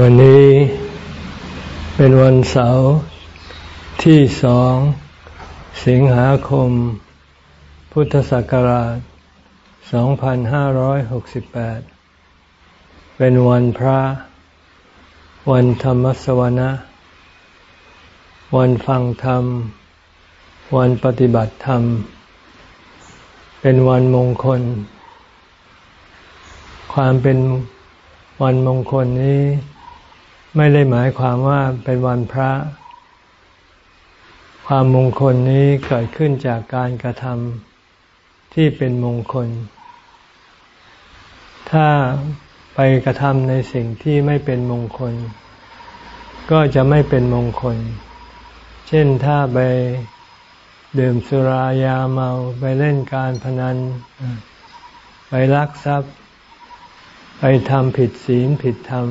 วันนี้เป็นวันเสาร์ที่สองสิงหาคม พุทธศักราช 2568 เป็นวันพระ วันธรรมสวนะ วันฟังธรรม วันปฏิบัติธรรม เป็นวันมงคล ความเป็นวันมงคลนี้ ไม่ได้หมายความว่าเป็นวันพระ ความมงคลนี้เกิดขึ้นจากการกระทำที่เป็นมงคล ถ้าไปกระทำในสิ่งที่ไม่เป็นมงคล ก็จะไม่เป็นมงคล เช่นถ้าไปดื่มสุรายาเมาไปเล่นการพนัน ไปลักทรัพย์ ไปทำผิดศีลผิดธรรม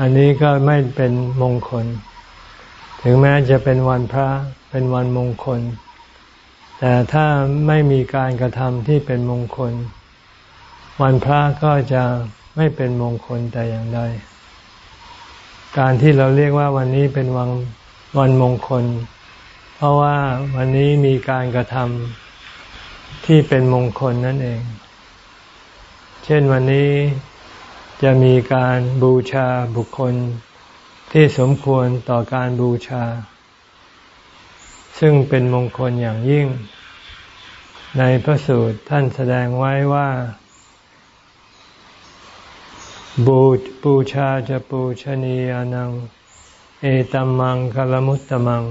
อันนี้ก็ไม่เป็นมงคล ถึงแม้จะเป็นวันพระเป็นวันมงคล แต่ถ้าไม่มีการกระทำที่เป็นมงคล วันพระก็จะไม่เป็นมงคลแต่อย่างใด การที่เราเรียกว่าวันนี้เป็นวันวันมงคล เพราะว่าวันนี้มีการกระทำที่เป็นมงคลนั่นเอง เช่นวันนี้ จะมีการบูชาบุคคลที่สมควรต่อการบูชา ซึ่งเป็นมงคลอย่างยิ่ง ในพระสูตรท่านแสดงไว้ว่า บูบูชาจะปูชนียานัง เอตัมมังคลมุตตมัง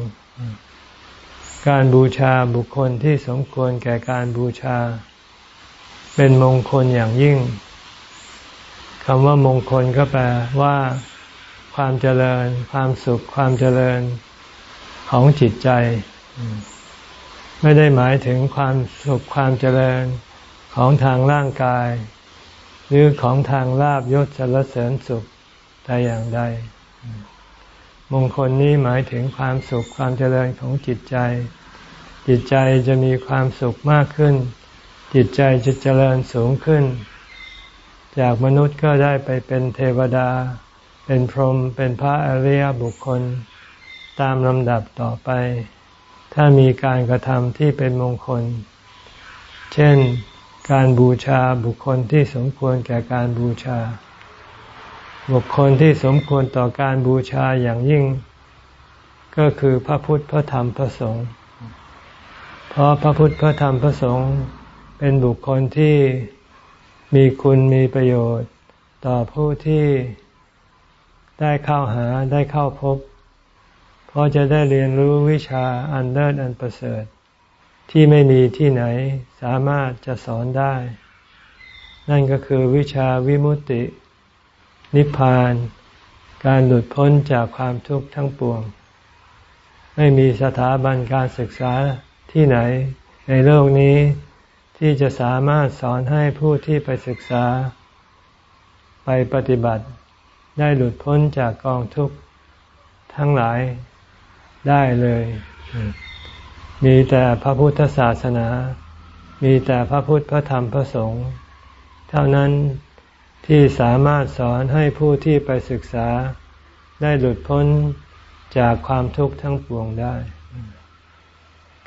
การบูชาบุคคลที่สมควรแก่การบูชา เป็นมงคลอย่างยิ่ง คำว่ามงคลก็แปลว่าความเจริญ ความสุข ความเจริญของจิตใจ ไม่ได้หมายถึงความสุขความเจริญของทางร่างกาย หรือของทางลาบยศสรรเสริญสุขแต่อย่างใด มงคลนี้หมายถึงความสุขความเจริญของจิตใจ จิตใจจะมีความสุขมากขึ้น จิตใจจะเจริญสูงขึ้น จากมนุษย์ก็ได้ไปเป็นเทวดา เป็นพรหมเป็นพระอริยบุคคล ตามลำดับต่อไป ถ้ามีการกระทำที่เป็นมงคล เช่นการบูชาบุคคลที่สมควรแก่การบูชา บุคคลที่สมควรต่อการบูชาอย่างยิ่ง ก็คือพระพุทธพระธรรมพระสงฆ์เพราะพระพุทธพระธรรมพระสงฆ์เป็นบุคคลที่ มีคุณมีประโยชน์ ต่อผู้ที่ได้เข้าหาได้เข้าพบ เพราะจะได้เรียนรู้วิชาอันเลิศอันประเสริฐ ที่ไม่มีที่ไหนสามารถจะสอนได้ นั่นก็คือวิชาวิมุตติ นิพพาน การหลุดพ้นจากความทุกข์ทั้งปวง ไม่มีสถาบันการศึกษาที่ไหนในโลกนี้ ที่จะสามารถสอนให้ผู้ที่ไปศึกษา ไปปฏิบัติ ได้หลุดพ้นจากกองทุกข์ทั้งหลายได้เลย มีแต่พระพุทธศาสนา มีแต่พระพุทธพระธรรมพระสงฆ์เท่านั้นที่สามารถสอนให้ผู้ที่ไปศึกษา ได้หลุดพ้นจากความทุกข์ทั้งปวงได้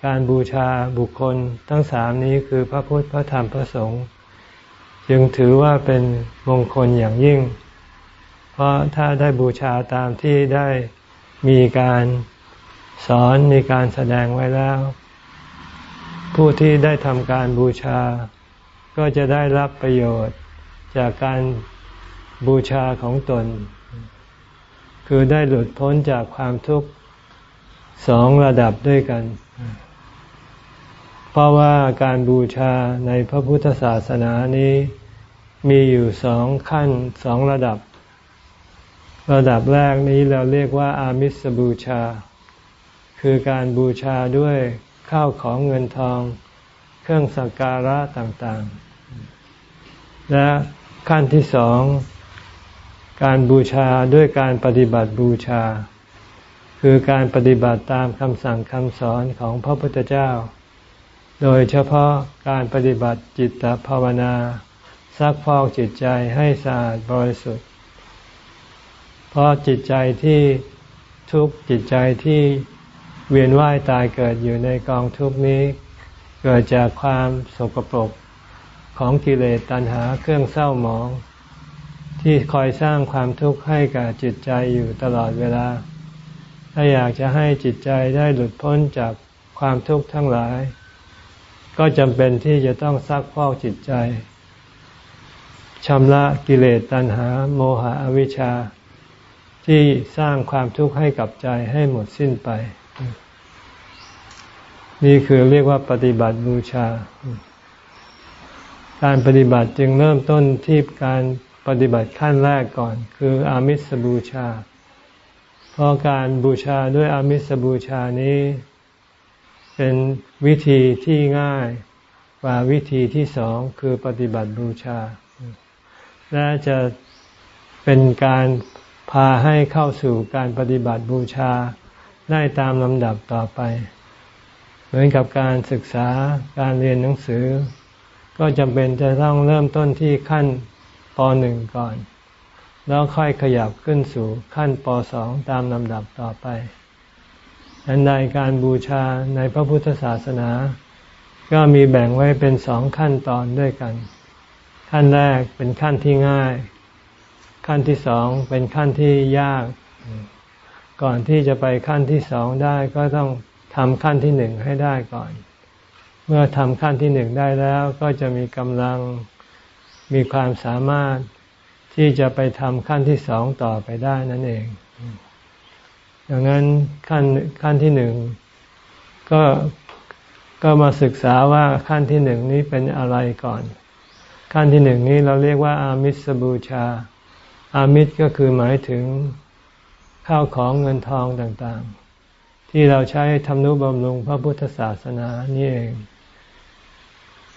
การบูชาบุคคลทั้งสามนี้คือพระพุทธพระธรรมพระสงฆ์จึงถือว่าเป็นมงคลอย่างยิ่ง เพราะถ้าได้บูชาตามที่ได้มีการสอนมีการแสดงไว้แล้ว ผู้ที่ได้ทำการบูชา ก็จะได้รับประโยชน์จากการบูชาของตน คือได้หลุดพ้นจากความทุกข์สองระดับด้วยกัน เพราะว่าการบูชาในพระพุทธศาสนานี้มีอยู่สองขั้นสองระดับ ระดับแรกนี้เราเรียกว่าอามิสบูชา คือการบูชาด้วยข้าวของเงินทอง เครื่องสักการะต่างๆ และขั้นที่สองการบูชาด้วยการปฏิบัติบูชา คือการปฏิบัติตามคำสั่งคำสอนของพระพุทธเจ้า โดยเฉพาะการปฏิบัติจิตตภาวนาซักพอกจิตใจให้สะอาดบริสุทธิ์ เพราะจิตใจที่ทุกข์จิตใจที่เวียนว่ายตายเกิดอยู่ในกองทุกนี้ เกิดจากความสกปรกของกิเลสตัณหาเครื่องเศร้าหมอง ที่คอยสร้างความทุกข์ให้กับจิตใจอยู่ตลอดเวลา ถ้าอยากจะให้จิตใจได้หลุดพ้นจากความทุกข์ทั้งหลาย ก็จำเป็นที่จะต้องซักพอกจิตใจชำระกิเลสตัณหา โมหะอวิชชา ที่สร้างความทุกข์ให้กับใจให้หมดสิ้นไป นี่คือเรียกว่าปฏิบัติบูชา การปฏิบัติจึงเริ่มต้นที่การปฏิบัติขั้นแรกก่อน คืออามิสบูชา เพราะการบูชาด้วยอามิสบูชานี้ เป็นวิธีที่ง่ายกว่าวิธีที่สองคือปฏิบัติบูชา และจะเป็นการพาให้เข้าสู่การปฏิบัติบูชาได้ตามลำดับต่อไป เหมือนกับการศึกษาการเรียนหนังสือ ก็จำเป็นจะต้องเริ่มต้นที่ขั้นป .1 ก่อน แล้วค่อยขยับขึ้นสู่ขั้นป .2 ตามลำดับต่อไป อันใดการบูชาในพระพุทธศาสนา ก็มีแบ่งไว้เป็นสองขั้นตอนด้วยกัน ขั้นแรกเป็นขั้นที่ง่าย ขั้นที่สองเป็นขั้นที่ยาก ก่อนที่จะไปขั้นที่สองได้ก็ต้องทำขั้นที่หนึ่งให้ได้ก่อน เมื่อทำขั้นที่หนึ่งได้แล้วก็จะมีกำลังมีความสามารถที่จะไปทำขั้นที่สองต่อไปได้นั่นเอง ดังนั้นขั้นขั้นที่หนึ่งก็ก็มาศึกษาว่าขั้นที่หนึ่งนี้เป็นอะไรก่อน ขั้นที่หนึ่งนี้เราเรียกว่า อามิสบูชา อามิสก็คือหมายถึงข้าวของเงินทองต่างๆ ที่เราใช้ทำนุบำรุงพระพุทธศาสนานี่เอง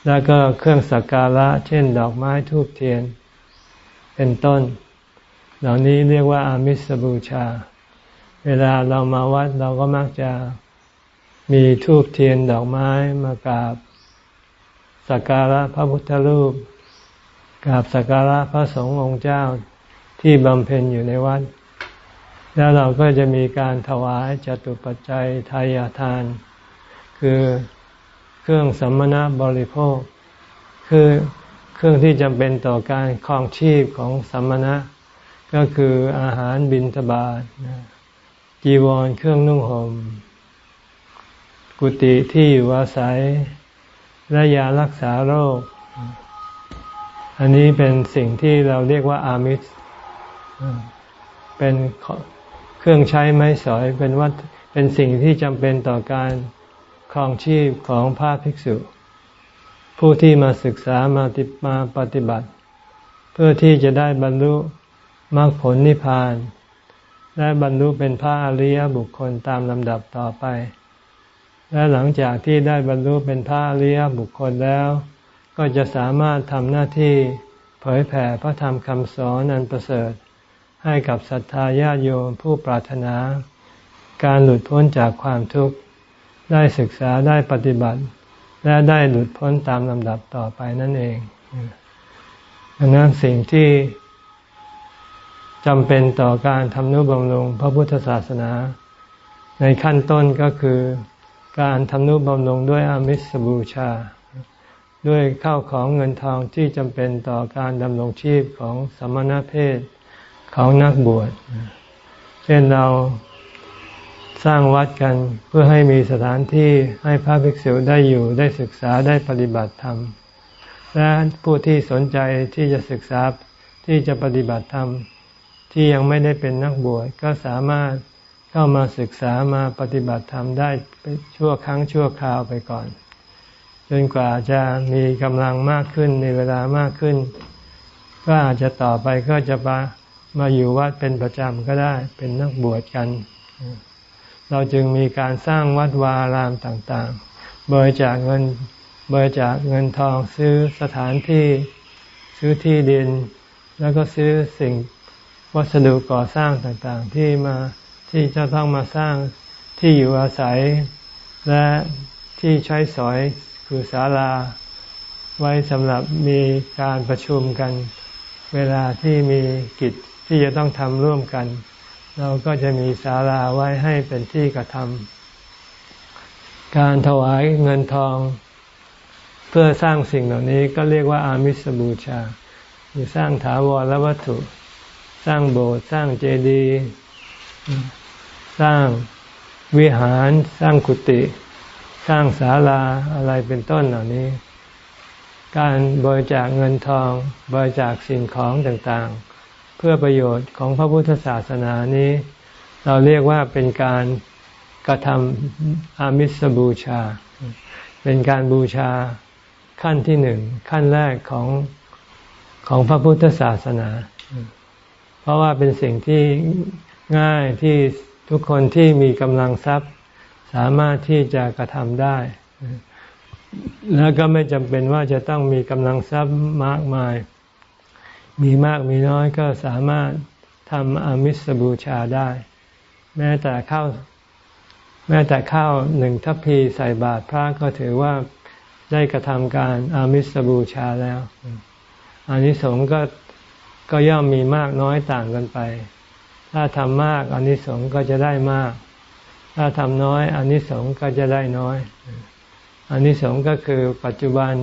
แล้วก็เครื่องสักการะ เช่น ดอกไม้ทูบเทียน เป็นต้น เหล่านี้เรียกว่าอามิสบูชา เวลาเรามาวัดเราก็มักจะมีทูบเทียนดอกไม้มากราบสักการะพระพุทธรูปกราบสักการะพระสงฆ์องค์เจ้าที่บำเพ็ญอยู่ในวัด แล้วเราก็จะมีการถวายจตุปัจจัยทายาทาน คือเครื่องสัมมนาบริโภค คือเครื่องที่จำเป็นต่อการครองชีพของสัมมณะก็คืออาหารบิณฑบาต จีวรเครื่องนุ่งหม่มกุฏิที่อยู่อาศัย และยารักษาโรค อันนี้เป็นสิ่งที่เราเรียกว่าอามิสเป็นเครื่องใช้ไม้สอยเป็นวัดเป็นสิ่งที่จำเป็นต่อการครองชีพของพระภิกษุ ผู้ที่มาศึกษามาติมาปฏิบัติ เพื่อที่จะได้บรรลุมรรคผลนิพพาน และบรรลุเป็นพระอริยบุคคลตามลำดับต่อไป และหลังจากที่ได้บรรลุเป็นพระอริยบุคคลแล้ว ก็จะสามารถทำหน้าที่เผยแผ่พระธรรมคำสอนอันประเสริฐ ให้กับศรัทธาญาติโยมผู้ปรารถนา การหลุดพ้นจากความทุกข์ ได้ศึกษาได้ปฏิบัติ และได้หลุดพ้นตามลำดับต่อไปนั่นเองดังนั้นสิ่งที่ จำเป็นต่อการทำนุบำรุงพระพุทธศาสนา ในขั้นต้นก็คือการทำนุบำรุงด้วยอามิสบูชา ด้วยข้าวของเงินทองที่จำเป็นต่อการดำรงชีพของสมณเพศของนักบวช เช่นเราสร้างวัดกันเพื่อให้มีสถานที่ให้พระภิกษุได้อยู่ได้ศึกษาได้ปฏิบัติธรรม และผู้ที่สนใจที่จะศึกษาที่จะปฏิบัติธรรม ที่ยังไม่ได้เป็นนักบวชก็สามารถเข้ามาศึกษามาปฏิบัติธรรมได้ชั่วครั้งชั่วคราวไปก่อน จนกว่าจะมีกำลังมากขึ้นในเวลามากขึ้น ก็อาจจะต่อไปก็จะมามาอยู่วัดเป็นประจำก็ได้เป็นนักบวชกัน เราจึงมีการสร้างวัดวารามต่างๆ บริจาคเงินบริจาคเงินทองซื้อสถานที่ ซื้อที่ดิน แล้วก็ซื้อสิ่ง วัสดุก่อสร้างต่างๆ ที่มาที่จะต้องมาสร้างที่อยู่อาศัย และที่ใช้สอยคือศาลา ไว้สำหรับมีการประชุมกัน เวลาที่มีกิจที่จะต้องทำร่วมกัน เราก็จะมีศาลาไว้ให้เป็นที่กระทำการถวายเงินทอง เพื่อสร้างสิ่งเหล่านี้ก็เรียกว่าอามิสบูชาคือสร้างถาวรและวัตถุ สร้างโบสถ์สร้างเจดีย์สร้างวิหารสร้างกุฏิสร้างศาลาอะไรเป็นต้นเหล่านี้ การบริจาคเงินทอง บริจาคสิ่งของต่างๆ เพื่อประโยชน์ของพระพุทธศาสนานี้ เราเรียกว่าเป็นการกระทำอามิสบูชา เป็นการบูชาขั้นที่หนึ่งขั้นแรกของของพระพุทธศาสนา เพราะว่าเป็นสิ่งที่ง่ายที่ทุกคนที่มีกำลังทรัพย์ สามารถที่จะกระทำได้ แล้วก็ไม่จำเป็นว่าจะต้องมีกำลังทรัพย์มากมาย มีมากมีน้อยก็สามารถทำอามิสบูชาได้ แม้แต่ข้าวแม้แต่ข้าวหนึ่งทัพพีใส่บาตรพระก็ถือว่าได้กระทำการอามิสบูชาแล้วอานิสงส์ก็ ก็ย่อมมีมากน้อยต่างกันไป ถ้าทำมากอานิสงส์ก็จะได้มาก ถ้าทำน้อยอนนิสงส์ก็จะได้น้อยอนนิสงส์ก็คือปัจจุบัน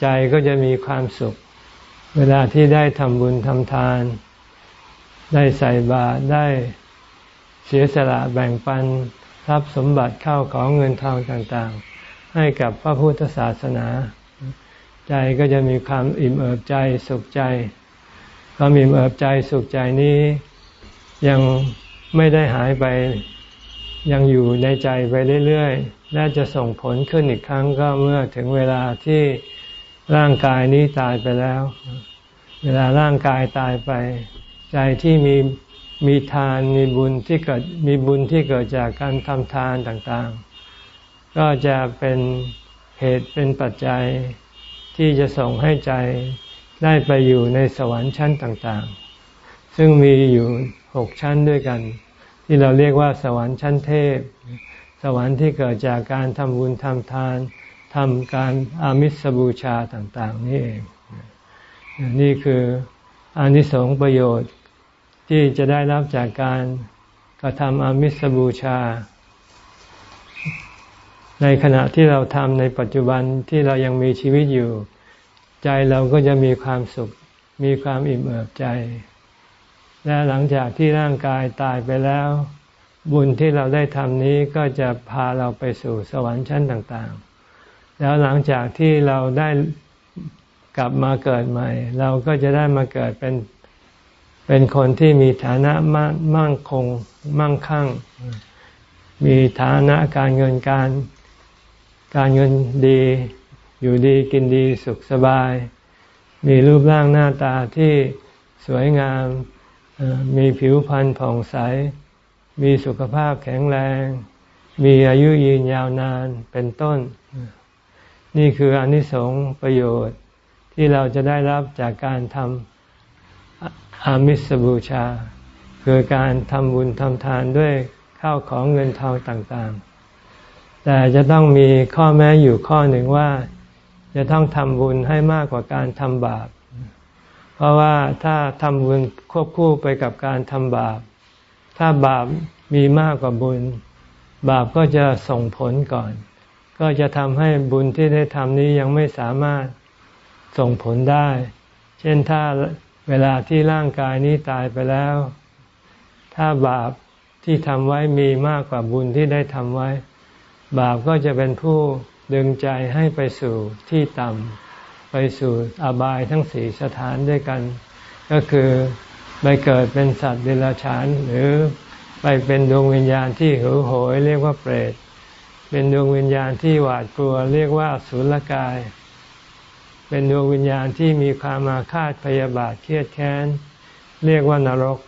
ใจก็จะมีความสุข เวลาที่ได้ทำบุญทำทาน ได้ใส่บาตรได้เสียสละแบ่งปันทรัพย์สมบัติเข้าของเงินทองต่างๆ ให้กับพระพุทธศาสนา ใจก็จะมีความอิ่มเอิบใจสุขใจ ความอิ่มเอิบใจสุขใจนี้ยังไม่ได้หายไปยังอยู่ในใจไปเรื่อยๆ และจะส่งผลขึ้นอีกครั้งก็เมื่อถึงเวลาที่ร่างกายนี้ตายไปแล้ว เวลาร่างกายตายไป ใจที่มีมีทานมีบุญที่เกิดมีบุญที่เกิดจากการทำทานต่างๆ ก็จะเป็นเหตุเป็นปัจจัยที่จะส่งให้ใจ ได้ไปอยู่ในสวรรค์ชั้นต่างๆ ซึ่งมีอยู่หกชั้นด้วยกัน ที่เราเรียกว่าสวรรค์ชั้นเทพ สวรรค์ที่เกิดจากการทำบุญทำทานทำการอามิสบูชาต่างๆ นี่เอง นี่คืออานิสงส์ประโยชน์ที่จะได้รับจากการกระทำอามิสบูชา ในขณะที่เราทำในปัจจุบันที่เรายังมีชีวิตอยู่ ใจเราก็จะมีความสุข มีความอิ่มเอิบใจ และหลังจากที่ร่างกายตายไปแล้ว บุญที่เราได้ทำนี้ก็จะพาเราไปสู่สวรรค์ชั้นต่างๆ แล้วหลังจากที่เราได้กลับมาเกิดใหม่ เราก็จะได้มาเกิดเป็นเป็นคนที่มีฐานะมั่งคงมั่งคั่ง มีฐานะการเงินการการเงินดี อยู่ดีกินดีสุขสบาย มีรูปร่างหน้าตาที่สวยงาม มีผิวพรรณผ่องใส มีสุขภาพแข็งแรง มีอายุยืนยาวนานเป็นต้น นี่คืออนิสงส์ประโยชน์ที่เราจะได้รับจากการทำอามิสบูชา คือการทำบุญทำทานด้วยข้าวของเงินทองต่างๆ แต่จะต้องมีข้อแม้อยู่ข้อหนึ่งว่า จะต้องทำบุญให้มากกว่าการทำบาป เพราะว่าถ้าทำบุญควบคู่ไปกับการทำบาป ถ้าบาปมีมากกว่าบุญ บาปก็จะส่งผลก่อน ก็จะทำให้บุญที่ได้ทำนี้ยังไม่สามารถส่งผลได้ เช่นถ้าเวลาที่ร่างกายนี้ตายไปแล้ว ถ้าบาปที่ทำไว้มีมากกว่าบุญที่ได้ทำไว้ บาปก็จะเป็นผู้ ดึงใจให้ไปสู่ที่ต่ำไปสู่อบายทั้งสี่สถานด้วยกัน ก็คือไปเกิดเป็นสัตว์เดรัจฉานหรือไปเป็นดวงวิญญาณที่หิวโหย เรียกว่าเปรต เป็นดวงวิญญาณที่หวาดกลัว เรียกว่าสุลกาย เป็นดวงวิญญาณที่มีความมาคาดพยาบาทเครียดแค้น เรียกว่านรก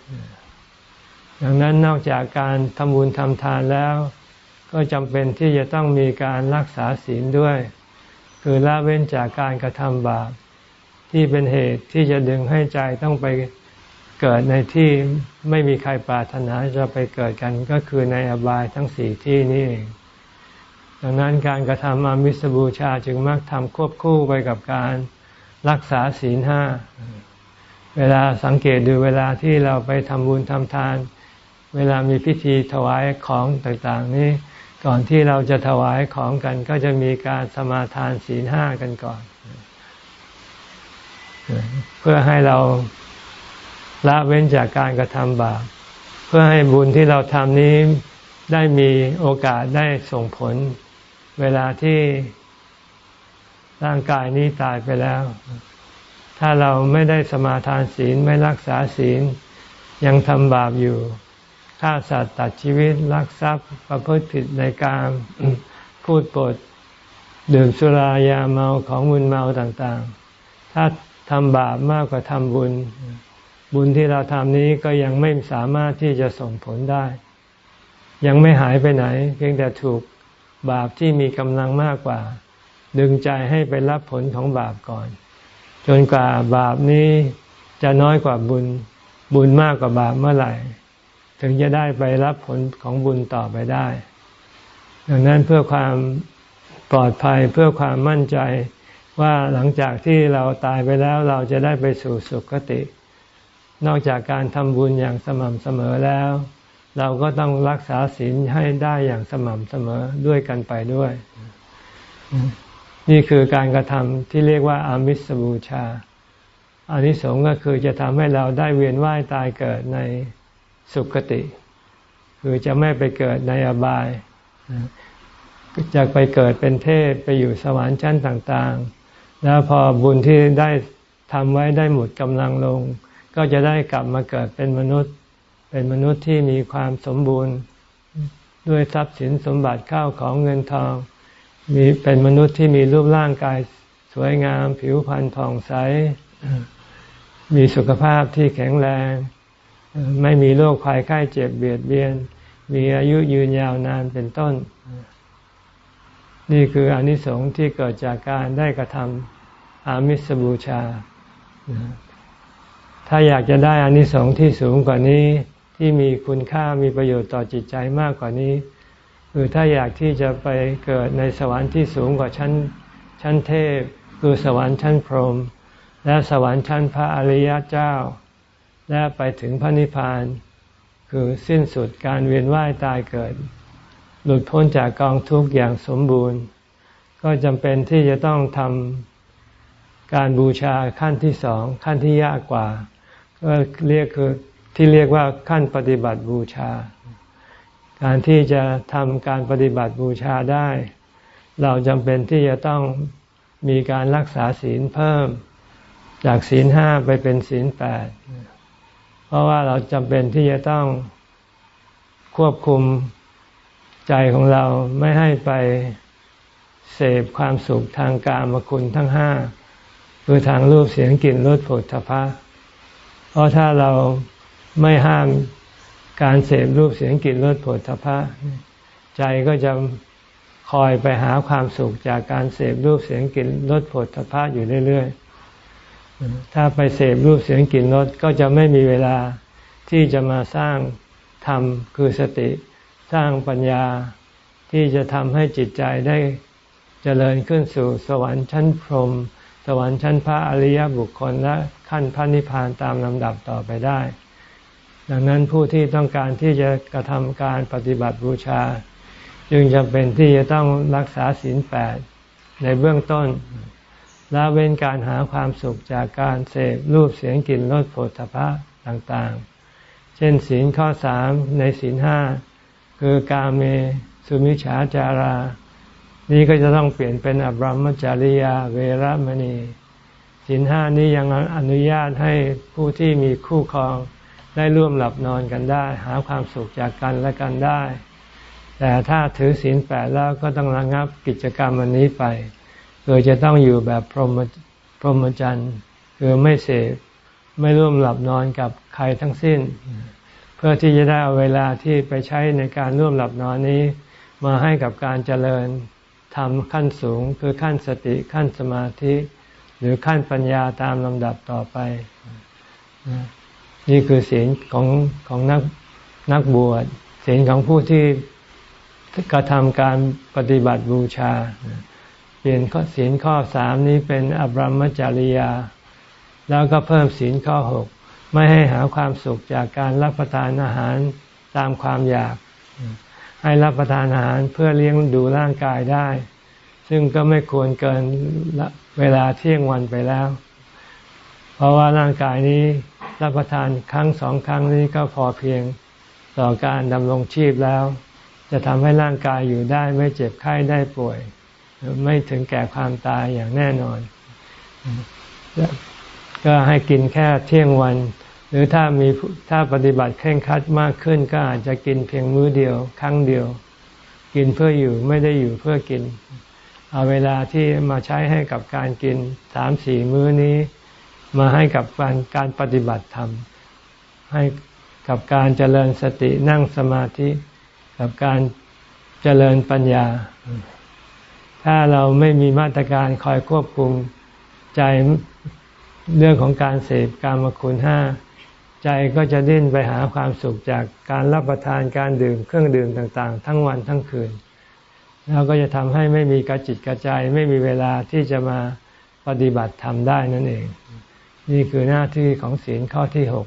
ดังนั้นนอกจากการทำบุญทำทานแล้ว ก็จำเป็นที่จะต้องมีการรักษาศีลด้วย คือละเว้นจากการกระทำบาปที่เป็นเหตุที่จะดึงให้ใจต้องไปเกิดในที่ไม่มีใครปรารถนาจะไปเกิดกันก็คือในอบายทั้งสี่ที่นี่เองดังนั้นการกระทำอามิสบูชาจึงมักทำควบคู่ไปกับการรักษาศีลห้า เวลาสังเกตดูเวลาที่เราไปทำบุญทำทาน เวลามีพิธีถวายของต่างๆ นี้ ก่อนที่เราจะถวายของกัน ก็จะมีการสมาทานศีลห้ากันก่อน เพื่อให้เราละเว้นจากการกระทำบาปเพื่อให้บุญที่เราทำนี้ได้มีโอกาสได้ส่งผล เวลาที่ร่างกายนี้ตายไปแล้ว ถ้าเราไม่ได้สมาทานศีลไม่รักษาศีลยังทำบาปอยู่ ฆ่าสัตว์ตัดชีวิตลักทรัพย์ประพฤติผิดในการพูดปดดื่มสุรายาเมาของมึนเมาต่างๆ ถ้าทำบาปมากกว่าทำบุญ บุญที่เราทำนี้ก็ยังไม่สามารถที่จะส่งผลได้ ยังไม่หายไปไหน เพียงแต่ถูกบาปที่มีกำลังมากกว่า ดึงใจให้ไปรับผลของบาปก่อน จนกว่าบาปนี้จะน้อยกว่าบุญ บุญมากกว่าบาปเมื่อไหร่ ถึงจะได้ไปรับผลของบุญต่อไปได้ ดังนั้นเพื่อความปลอดภัยเพื่อความมั่นใจว่าหลังจากที่เราตายไปแล้วเราจะได้ไปสู่สุคติ นอกจากการทำบุญอย่างสม่ำเสมอแล้ว เราก็ต้องรักษาศีลให้ได้อย่างสม่ำเสมอด้วยกันไปด้วย นี่คือการกระทำที่เรียกว่าอามิสบูชาอานิสงส์ก็คือจะทำให้เราได้เวียนว่ายตายเกิดใน สุคติ คือจะไม่ไปเกิดในอบาย จะไปเกิดเป็นเทพไปอยู่สวรรค์ชั้นต่างๆ แล้วพอบุญที่ได้ทำไว้ได้หมดกำลังลง ก็จะได้กลับมาเกิดเป็นมนุษย์ เป็นมนุษย์ที่มีความสมบูรณ์ด้วยทรัพย์สินสมบัติข้าวของเงินทอง มีเป็นมนุษย์ที่มีรูปร่างกายสวยงาม ผิวพรรณผ่องใส มีสุขภาพที่แข็งแรง ไม่มีโรคภัยไข้เจ็บเบียดเบียน มีอายุยืนยาวนานเป็นต้น นี่คืออนิสงส์ที่เกิดจากการได้กระทำอามิสบูชา ถ้าอยากจะได้อานิสงส์ที่สูงกว่านี้ที่มีคุณค่ามีประโยชน์ต่อจิตใจมากกว่านี้คือถ้าอยากที่จะไปเกิดในสวรรค์ที่สูงกว่าชั้นชั้นเทพ คือสวรรค์ชั้นพรหมและสวรรค์ชั้นพระอริยเจ้า และไปถึงพระนิพพาน คือสิ้นสุดการเวียนว่ายตายเกิด หลุดพ้นจากกองทุกข์อย่างสมบูรณ์ ก็จำเป็นที่จะต้องทำการบูชาขั้นที่สองขั้นที่ยากกว่าก็เรียกคือที่เรียกว่าขั้นปฏิบัติบูชา การที่จะทำการปฏิบัติบูชาได้ เราจำเป็นที่จะต้องมีการรักษาศีลเพิ่ม จากศีลห้าไปเป็นศีลแปดเเพราะว่าเราจำเป็นที่จะต้องควบคุมใจของเราไม่ให้ไปเสพความสุขทางกามคุณทั้งห้าคือทางรูปเสียงกลิ่นรสผลทพะ เพราะถ้าเราไม่ห้ามการเสพรูปเสียงกลิ่นรสผลทพะ ใจก็จะคอยไปหาความสุขจากการเสพรูปเสียงกลิ่นรสผลทพะอยู่เรื่อยๆ ถ้าไปเสพรูปเสียงกลิ่นรสก็จะไม่มีเวลาที่จะมาสร้างธรรมคือสติ สร้างปัญญาที่จะทำให้จิตใจได้เจริญขึ้นสู่สวรรค์ชั้นพรหมสวรรค์ชั้นพระอริยบุคคลและขั้นพระนิพพานตามลำดับต่อไปได้ ดังนั้นผู้ที่ต้องการที่จะกระทำการปฏิบัติบูชา จึงจำเป็นที่จะต้องรักษาศีลแปดในเบื้องต้น ละเว้นการหาความสุขจากการเสพรูปเสียงกลิ่นรสผลพะต่างๆ เช่นศีลข้อสามในศีลห้าคือกาเมสุมิฉาจารา นี้ก็จะต้องเปลี่ยนเป็นอบรมจาริยาเวรมณีศีลห้านี้ยังอนุญาตให้ผู้ที่มีคู่ครองได้ร่วมหลับนอนกันได้ หาความสุขจากกันและกันได้ แต่ถ้าถือศีลแปดแล้วก็ต้องระงับกิจกรรมอันนี้ไป คือจะต้องอยู่แบบพรหมพรหมจรรย์คือไม่เสพไม่ร่วมหลับนอนกับใครทั้งสิ้น เพื่อที่จะได้เอาเวลาที่ไปใช้ในการร่วมหลับนอนนี้ มาให้กับการเจริญทำขั้นสูงคือขั้นสติขั้นสมาธิ หรือขั้นปัญญาตามลำดับต่อไป นี่คือศีลของของนักนักบวชศีลของผู้ที่กระทำการปฏิบัติบูชา ลี่ยนข้อศีลข้อสามนี้เป็นอบรมจริยา แล้วก็เพิ่มศีลข้อหกไม่ให้หาความสุขจากการรับประทานอาหารตามความอยาก ให้รับประทานอาหารเพื่อเลี้ยงดูร่างกายได้ ซึ่งก็ไม่ควรเกินเวลาเที่ยงวันไปแล้ว เพราะว่าร่างกายนี้รับประทานครั้งสองครั้งนี้ก็พอเพียงต่อการดำรงชีพแล้ว จะทำให้ร่างกายอยู่ได้ไม่เจ็บไข้ได้ป่วย ไม่ถึงแก่ความตายอย่างแน่นอน ก็ให้กินแค่เที่ยงวัน หรือถ้ามีถ้าปฏิบัติเคร่งครัดมากขึ้นก็อาจจะกินเพียงมื้อเดียว ครั้งเดียว กินเพื่ออยู่ไม่ได้อยู่เพื่อกิน เอาเวลาที่มาใช้ให้กับการกินสามสี่มื้อนี้ มาให้กับการการปฏิบัติธรรมให้กับการเจริญสตินั่งสมาธิ กับการเจริญปัญญา ถ้าเราไม่มีมาตรการคอยควบคุมใจเรื่องของการเสพการมคุณห้าใจก็จะดิ้นไปหาความสุขจากการรับประทานการดื่มเครื่องดื่มต่างๆ ทั้งวันทั้งคืน แล้วก็จะทำให้ไม่มีกระจิตกระใจไม่มีเวลาที่จะมาปฏิบัติธรรมได้นั่นเอง นี่คือหน้าที่ของศีลข้อที่หก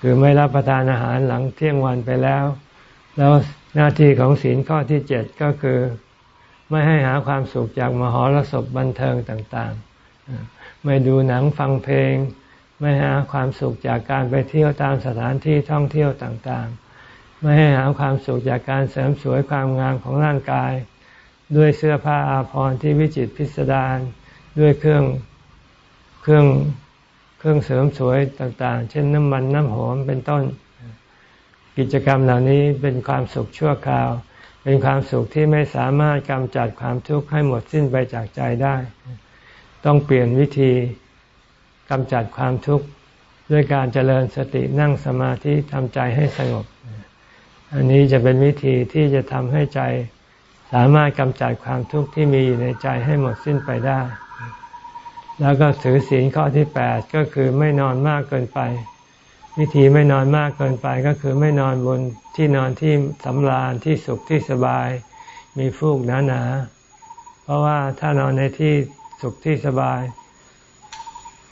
คือไม่รับประทานอาหารหลังเที่ยงวันไปแล้ว แล้วหน้าที่ของศีลข้อที่เจ็ดก็คือ ไม่ให้หาความสุขจากมหรสพบันเทิงต่างๆ ไม่ดูหนังฟังเพลง ไม่หาความสุขจากการไปเที่ยวตามสถานที่ท่องเที่ยวต่างๆ ไม่ให้หาความสุขจากการเสริมสวยความงามของร่างกาย ด้วยเสื้อผ้าอาภรณ์ที่วิจิตรพิสดารด้วยเครื่องเครื่องเครื่องเสริมสวยต่างๆ เช่นน้ำมันน้ำหอมเป็นต้น กิจกรรมเหล่านี้เป็นความสุขชั่วคราว เป็นความสุขที่ไม่สามารถกำจัดความทุกข์ให้หมดสิ้นไปจากใจได้ ต้องเปลี่ยนวิธีกำจัดความทุกข์ด้วยการเจริญสตินั่งสมาธิทำใจให้สงบ อันนี้จะเป็นวิธีที่จะทำให้ใจสามารถกำจัดความทุกข์ที่มีอยู่ในใจให้หมดสิ้นไปได้ แล้วก็ถือศีลข้อที่แปดก็คือไม่นอนมากเกินไป วิธีไม่นอนมากเกินไปก็คือไม่นอนบนที่นอนที่สำราญที่สุขที่สบาย มีฟูกหนาๆ เพราะว่าถ้านอนในที่สุขที่สบาย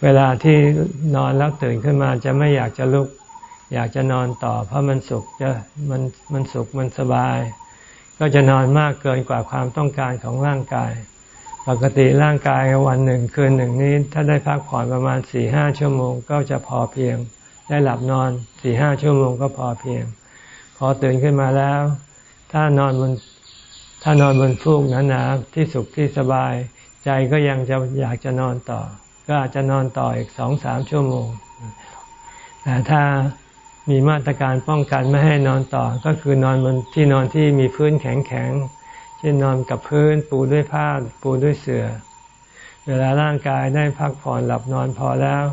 เวลาที่นอนแล้วตื่นขึ้นมาจะไม่อยากจะลุก อยากจะนอนต่อ เพราะมันสุขจะมันมันสุขมันสบาย ก็จะนอนมากเกินกว่าความต้องการของร่างกาย ปกติร่างกายวันหนึ่งคืนหนึ่งนี้ ถ้าได้พักผ่อนประมาณสี่ห้าชั่วโมง ก็จะพอเพียง ได้หลับนอนสี่ห้าชั่วโมงก็พอเพียง พอตื่นขึ้นมาแล้ว ถ้านอนบนถ้านอนบนฟูกหนาๆที่สุขที่สบาย ใจก็ยังจะอยากจะนอนต่อ ก็อาจจะนอนต่ออีกสองสามชั่วโมงแต่ถ้ามีมาตรการป้องกันไม่ให้นอนต่อ ก็คือนอนบนที่นอนที่มีพื้นแข็งๆเช่นนอนกับพื้นปูด้วยผ้าปูด้วยเสือ่อ เวลาร่างกายได้พักผ่อนหลับนอนพอแล้ว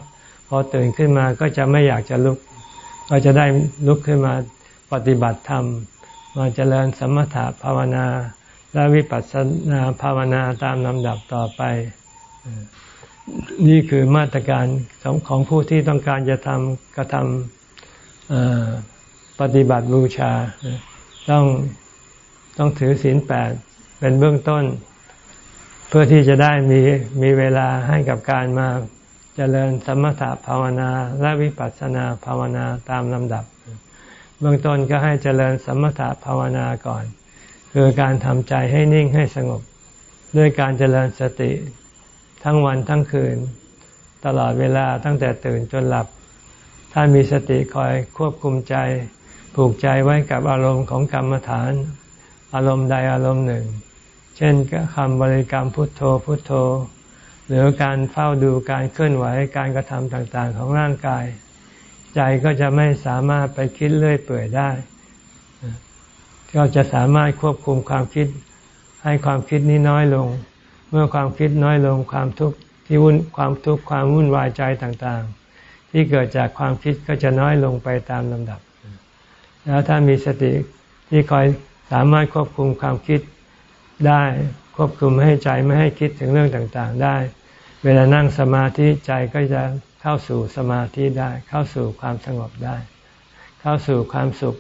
พอตื่นขึ้นมาก็จะไม่อยากจะลุก ก็จะได้ลุกขึ้นมาปฏิบัติธรรม มาเจริญสมถะภาวนา และวิปัสสนาภาวนาตามลำดับต่อไป นี่คือมาตรการของผู้ที่ต้องการจะทำกระทำปฏิบัติบูชา ต้องต้องถือศีลแปดเป็นเบื้องต้น เพื่อที่จะได้มีมีเวลาให้กับการมา จริญสมถะภาวนาและวิปัสสนาภาวนาตามลำดับ เบื้องต้นก็ให้เจริญสมถะภาวนาก่อน คือการทำใจให้นิ่งให้สงบ ด้วยการเจริญสติทั้งวันทั้งคืน ตลอดเวลาตั้งแต่ตื่นจนหลับ ถ้ามีสติคอยควบคุมใจผูกใจไว้กับอารมณ์ของกรรมฐาน อารมณ์ใดอารมณ์หนึ่ง เช่นคำบริกรรมพุทโธพุทโธ หรือการเฝ้าดูการเคลื่อนไหวการกระทำต่างๆ ของร่างกาย ใจก็จะไม่สามารถไปคิดเลื่อยเปื่อยได้ ก็จะสามารถควบคุมความคิดให้ความคิดนี้น้อยลง เมื่อความคิดน้อยลงความทุกข์ที่วุ่นความทุกข์ความวุ่นวายใจต่างๆ ที่เกิดจากความคิดก็จะน้อยลงไปตามลำดับ แล้วถ้ามีสติที่คอยสามารถควบคุมความคิดได้ ควบคุมไม่ให้ใจไม่ให้คิดถึงเรื่องต่างๆได้ เวลานั่งสมาธิใจก็จะเข้าสู่สมาธิได้ เข้าสู่ความสงบได้ เข้าสู่ความสุข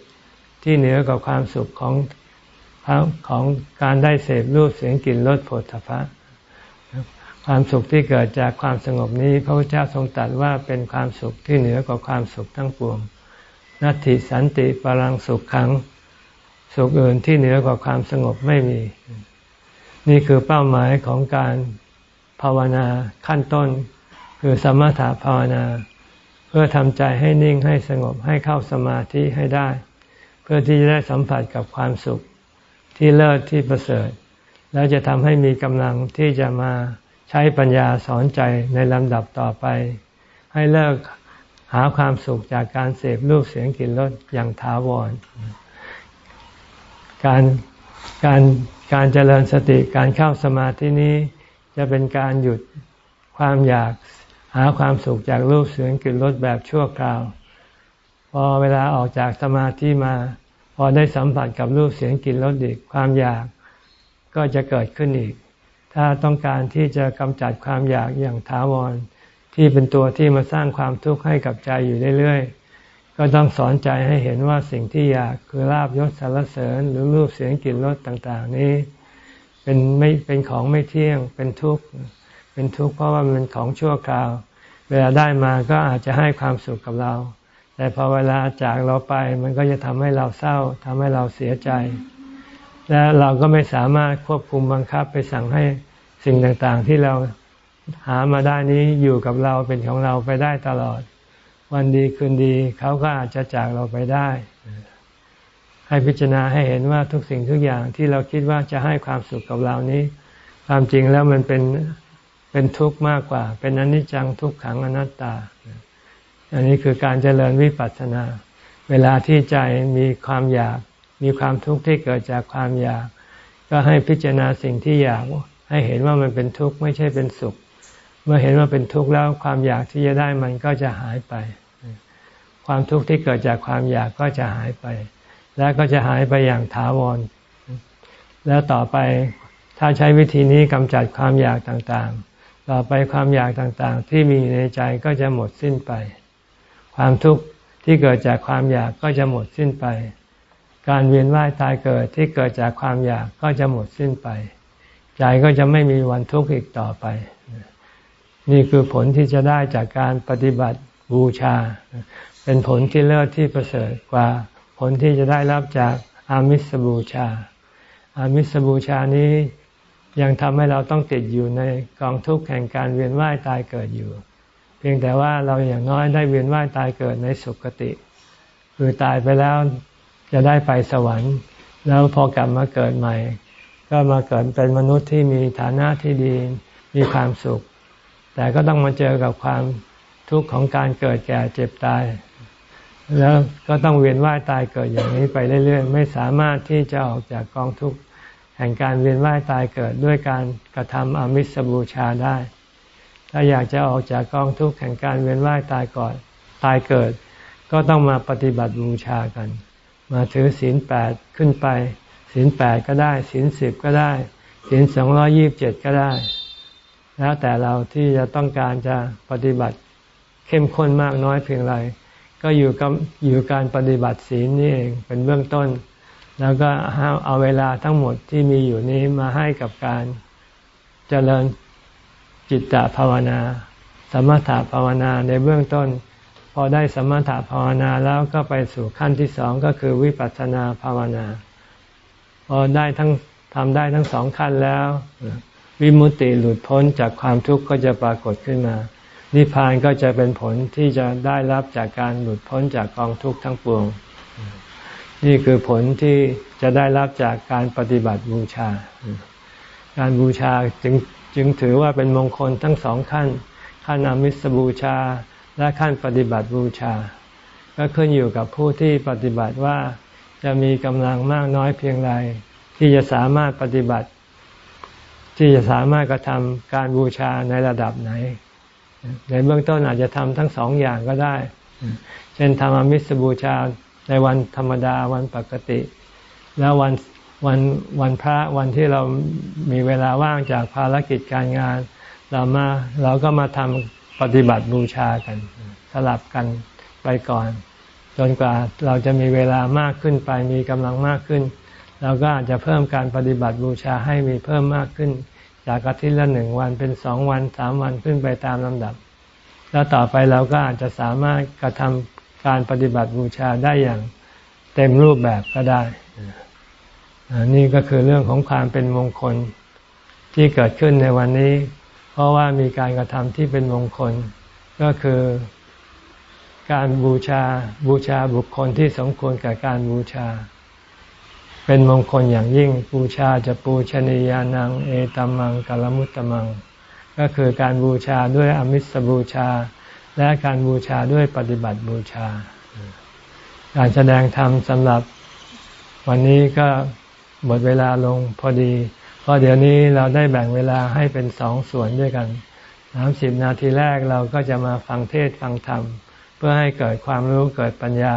ที่เหนือกว่าความสุขของของการได้เสพรูปเสียงกลิ่นรสผลถภะความสุขที่เกิดจากความสงบนี้พระพุทธเจ้าทรงตรัสว่าเป็นความสุขที่เหนือกว่าความสุขทั้งปวงนัตติสันติปรังสุขขัง สุขอื่นที่เหนือกว่าความสงบไม่มี นี่คือเป้าหมายของการภาวนาขั้นต้น คือสมถะภาวนา เพื่อทำใจให้นิ่งให้สงบให้เข้าสมาธิให้ได้ เพื่อที่จะได้สัมผัสกับความสุขที่เลิศที่ประเสริฐ แล้วจะทำให้มีกำลังที่จะมาใช้ปัญญาสอนใจในลำดับต่อไป ให้เลิกหาความสุขจากการเสพรูปเสียงกลิ่นรสอย่างถาวร การการ การเจริญสติการเข้าสมาธินี้จะเป็นการหยุดความอยากหาความสุขจากรูปเสียงกลิ่นรสแบบชั่วคราว พอเวลาออกจากสมาธิมา พอได้สัมผัสกับรูปเสียงกลิ่นรสอีกความอยากก็จะเกิดขึ้นอีก ถ้าต้องการที่จะกำจัดความอยากอย่างถาวร ที่เป็นตัวที่มาสร้างความทุกข์ให้กับใจอยู่เรื่อยๆ ก็ต้องสอนใจให้เห็นว่าสิ่งที่อยากคือลาบยศสารเสริญ หรือรูปเสียงกลิ่นรสต่างๆ นี้ เป็นไม่เป็นของไม่เที่ยง เป็นทุกข์เป็นทุกข์เพราะว่ามันเป็นของชั่วคราว เวลาได้มาก็อาจจะให้ความสุขกับเรา แต่พอเวลาจากเราไปมันก็จะทำให้เราเศร้าทำให้เราเสียใจ และเราก็ไม่สามารถควบคุมบังคับไปสั่งให้สิ่งต่างๆ ที่เราหามาได้นี้อยู่กับเราเป็นของเราไปได้ตลอด วันดีคืนดีเขาก็อาจจะจากเราไปได้ ให้พิจารณาให้เห็นว่าทุกสิ่งทุกอย่างที่เราคิดว่าจะให้ความสุขกับเรานี้ ความจริงแล้วมันเป็นเป็นทุกข์มากกว่า เป็นอนิจจังทุกขังอนัตตา อันนี้คือการเจริญวิปัสสนา เวลาที่ใจมีความอยาก มีความทุกข์ที่เกิดจากความอยาก ก็ให้พิจารณาสิ่งที่อยากให้เห็นว่ามันเป็นทุกข์ไม่ใช่เป็นสุข เมื่อเห็นว่าเป็นทุกข์แล้วความอยากที่จะได้มันก็จะหายไป ความทุกข์ที่เกิดจากความอยากก็จะหายไป แล้วก็จะหายไปอย่างถาวร แล้วต่อไปถ้าใช้วิธีนี้กำจัดความอยากต่างๆ ต่อไปความอยากต่างๆ ที่มีในใจก็จะหมดสิ้นไป ความทุกข์ที่เกิดจากความอยากก็จะหมดสิ้นไป การเวียนว่ายตายเกิดที่เกิดจากความอยากก็จะหมดสิ้นไป ใจก็จะไม่มีวันทุกข์อีกต่อไป นี่คือผลที่จะได้จากการปฏิบัติบูชา เป็นผลที่เลิศที่ประเสริฐกว่าผลที่จะได้รับจากอามิสบูชา อามิสบูชานี้ยังทำให้เราต้องติดอยู่ในกองทุกข์แห่งการเวียนว่ายตายเกิดอยู่ เพียงแต่ว่าเราอย่างน้อยได้เวียนว่ายตายเกิดในสุคติ คือตายไปแล้วจะได้ไปสวรรค์ แล้วพอกลับมาเกิดใหม่ ก็มาเกิดเป็นมนุษย์ที่มีฐานะที่ดีมีความสุข แต่ก็ต้องมาเจอกับความทุกข์ของการเกิดแก่เจ็บตาย แล้วก็ต้องเวียนว่ายตายเกิดอย่างนี้ไปเรื่อยๆ ไม่สามารถที่จะออกจากกองทุกข์แห่งการเวียนว่ายตายเกิดด้วยการกระทำอมิสบูชาได้ ถ้าอยากจะออกจากกองทุกข์แห่งการเวียนว่ายตายก่อนตายเกิด ก็ต้องมาปฏิบัติบูชากัน มาถือศีลแปดขึ้นไปศีลแปดก็ได้ศีลสิบก็ได้ศีลสองร้อยี่บเจ็ดก็ได้ แล้วแต่เราที่จะต้องการจะปฏิบัติเข้มข้นมากน้อยเพียงไร ก็อยู่กับอยู่การปฏิบัติศีลนี่เองเป็นเบื้องต้น แล้วก็เอาเวลาทั้งหมดที่มีอยู่นี้มาให้กับการเจริญจิตตภาวนา สมถภาวนาในเบื้องต้น พอได้สมถภาวนาแล้วก็ไปสู่ขั้นที่สองก็คือวิปัสสนาภาวนา พอได้ทั้งทำได้ทั้งสองขั้นแล้ว วิมุตติหลุดพ้นจากความทุกข์ก็จะปรากฏขึ้นมา นิพพานก็จะเป็นผลที่จะได้รับจากการหลุดพ้นจากกองทุกข์ทั้งปวง นี่คือผลที่จะได้รับจากการปฏิบัติบูชา การบูชาจึงจึงถือว่าเป็นมงคลทั้งสองขั้น ขั้นอมิสบูชา และขั้นปฏิบัติบูชา ก็ขึ้นอยู่กับผู้ที่ปฏิบัติว่าจะมีกำลังมากน้อยเพียงไรที่จะสามารถปฏิบัติ ที่จะสามารถกระทำการบูชาในระดับไหน ในเบื้องต้นอาจจะทำทั้งสองอย่างก็ได้ เช่นทำอมิสบูชาในวันธรรมดาวันปกติ แล้ววันวันวันพระวันที่เรามีเวลาว่างจากภารกิจการงาน เรามาเราก็มาทำปฏิบัติบูชากัน สลับกันไปก่อน จนกว่าเราจะมีเวลามากขึ้นไปมีกำลังมากขึ้น เราก็อาจจะเพิ่มการปฏิบัติบูชาให้มีเพิ่มมากขึ้น จากอาทิตย์ละหนึ่งวันเป็นสองวันสามวันขึ้นไปตามลำดับ แล้วต่อไปเราก็อาจจะสามารถกระทำการปฏิบัติบูชาได้อย่างเต็มรูปแบบก็ได้ นี่ก็คือเรื่องของความเป็นมงคลที่เกิดขึ้นในวันนี้ เพราะว่ามีการกระทำที่เป็นมงคล ก็คือการบูชาบูชาบุคคลที่สมควรกับการบูชา เป็นมงคลอย่างยิ่งบูชาจะปูชนียานัง เอตัมมังกัลมุตตมัง ก็คือการบูชาด้วยอมิสบูชา และการบูชาด้วยปฏิบัติบูชา การแสดงธรรมสำหรับวันนี้ก็หมดเวลาลงพอดี เพราะเดี๋ยวนี้เราได้แบ่งเวลาให้เป็นสองส่วนด้วยกันสามสิบนาทีแรกเราก็จะมาฟังเทศฟังธรรม เพื่อให้เกิดความรู้เกิดปัญญา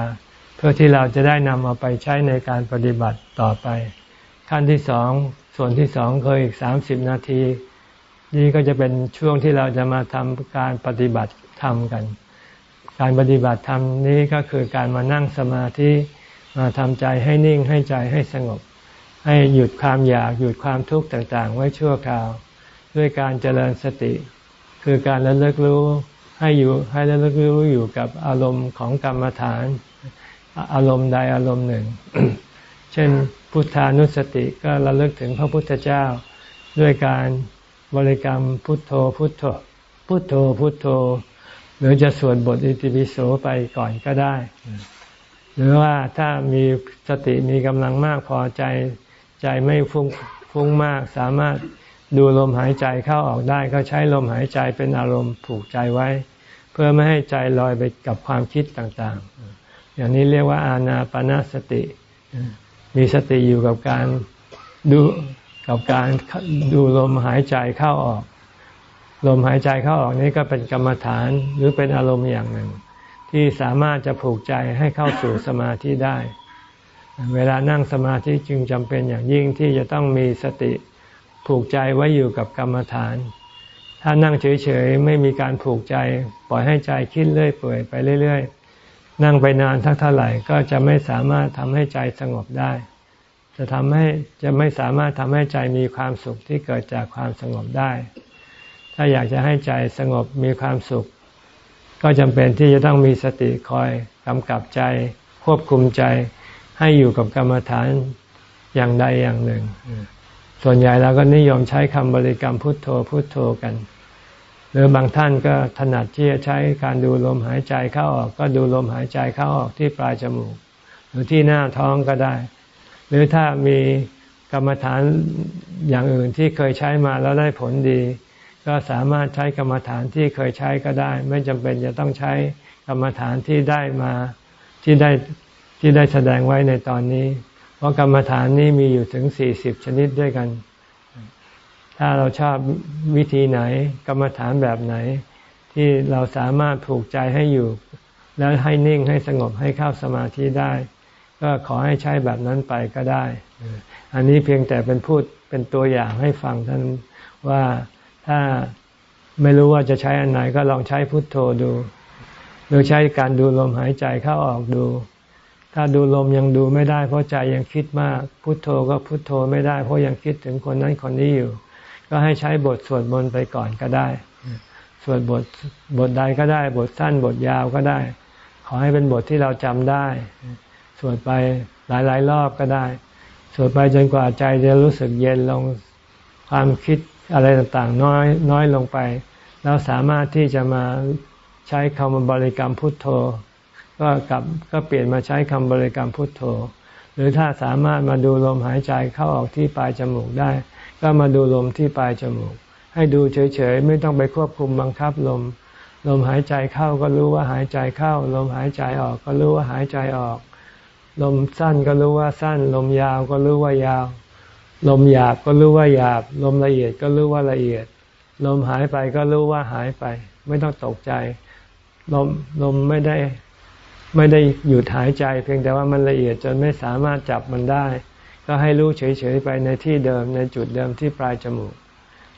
เพื่อที่เราจะได้นำเอาไปใช้ในการปฏิบัติต่อไป ขั้นที่สองส่วนที่สองคืออีกสามสิบนาที นี่ก็จะเป็นช่วงที่เราจะมาทำการปฏิบัติธรรมกัน การปฏิบัติธรรมนี้ก็คือการมานั่งสมาธิมาทำใจให้นิ่งให้ใจให้สงบ ให้หยุดความอยากหยุดความทุกข์ต่างๆ ไว้ชั่วคราว ด้วยการเจริญสติ คือการระลึกรู้ให้อยู่ให้ระลึกรู้อยู่กับอารมณ์ของกรรมฐาน อารมณ์ใดอารมณ์หนึ่ง เช่นพุทธานุสติก็ระลึกถึงพระพุทธเจ้า ด้วยการบริกรรมพุทโธพุทโธพุทโธพุทโธ หรือจะสวดบทอิติปิโสไปก่อนก็ได้ หรือว่าถ้ามีสติมีกำลังมากพอใจใจไม่ฟุ้งฟุ้งมากสามารถดูลมหายใจเข้าออกได้ ก็ใช้ลมหายใจเป็นอารมณ์ผูกใจไว้ เพื่อไม่ให้ใจลอยไปกับความคิดต่างๆ อย่างนี้เรียกว่าอาณาปณะสติ มีสติอยู่กับการดูกับการดูลมหายใจเข้าออก ลมหายใจเข้าออกนี้ก็เป็นกรรมฐานหรือเป็นอารมณ์อย่างหนึ่ง ที่สามารถจะผูกใจให้เข้าสู่สมาธิได้ เวลานั่งสมาธิจึงจำเป็นอย่างยิ่งที่จะต้องมีสติผูกใจไว้อยู่กับกรรมฐาน ถ้านั่งเฉยๆไม่มีการผูกใจ ปล่อยให้ใจคิดเรื่อยเปื่อยไปเรื่อยๆ นั่งไปนานทักเท่าไหร่ก็จะไม่สามารถทำให้ใจสงบได้ จะทำให้จะไม่สามารถทำให้ใจมีความสุขที่เกิดจากความสงบได้ ถ้าอยากจะให้ใจสงบมีความสุข ก็จำเป็นที่จะต้องมีสติคอยกำกับใจ ควบคุมใจให้อยู่กับกรรมฐานอย่างใดอย่างหนึ่ง ส่วนใหญ่เราก็นิยมใช้คำบริกรรมพุทโธพุทโธกัน รือบางท่านก็ถนัดที่จะใช้การดูลมหายใจเข้าออก ก็ดูลมหายใจเข้าออกที่ปลายจมูก หรือที่หน้าท้องก็ได้ หรือถ้ามีกรรมฐานอย่างอื่นที่เคยใช้มาแล้วได้ผลดี ก็สามารถใช้กรรมฐานที่เคยใช้ก็ได้ ไม่จำเป็นจะต้องใช้กรรมฐานที่ได้มาที่ได้ที่ได้แสดงไว้ในตอนนี้ เพราะกรรมฐานนี้มีอยู่ถึงสี่สิบชนิดด้วยกัน ถ้าเราชอบวิธีไหนกรรมฐานแบบไหน ที่เราสามารถผูกใจให้อยู่ แล้วให้นิ่งให้สงบให้เข้าสมาธิได้ ก็ขอให้ใช้แบบนั้นไปก็ได้ อันนี้เพียงแต่เป็นพูดเป็นตัวอย่างให้ฟังท่านว่าถ้าไม่รู้ว่าจะใช้อันไหนก็ลองใช้พุทโธดู หรือใช้การดูลมหายใจเข้าออกดู ถ้าดูลมยังดูไม่ได้เพราะใจยังคิดมาก พุทโธก็พุทโธไม่ได้เพราะยังคิดถึงคนนั้นคนนี้อยู่ ก็ให้ใช้บทสวดมนต์ไปก่อนก็ได้สวดบทบทใดก็ได้ บทสั้นบทยาวก็ได้ ขอให้เป็นบทที่เราจำได้ สวดไปหลายๆ รอบก็ได้ สวดไปจนกว่าใจจะรู้สึกเย็นลงความคิดอะไรต่างๆ น้อยน้อยลงไป แล้วสามารถที่จะมาใช้คำบริกรรมพุทโธ ก็กลับก็เปลี่ยนมาใช้คำบริกรรมพุทโธ หรือถ้าสามารถมาดูลมหายใจเข้าออกที่ปลายจมูกได้ ก็มาดูลมที่ปลายจมูก ให้ดูเฉยๆ ไม่ต้องไปควบคุมบังคับลม ลมหายใจเข้าก็รู้ว่าหายใจเข้า ลมหายใจออกก็รู้ว่าหายใจออก ลมสั้นก็รู้ว่าสั้น ลมยาวก็รู้ว่ายาว ลมหยาบก็รู้ว่าหยาบ ลมละเอียดก็รู้ว่าละเอียด ลมหายไปก็รู้ว่าหายไป ไม่ต้องตกใจ ลมลมไม่ได้ไม่ได้หยุดหายใจ เพียงแต่ว่ามันละเอียดจนไม่สามารถจับมันได้ ก็ให้รู้เฉยๆไปในที่เดิมในจุดเดิมที่ปลายจมูก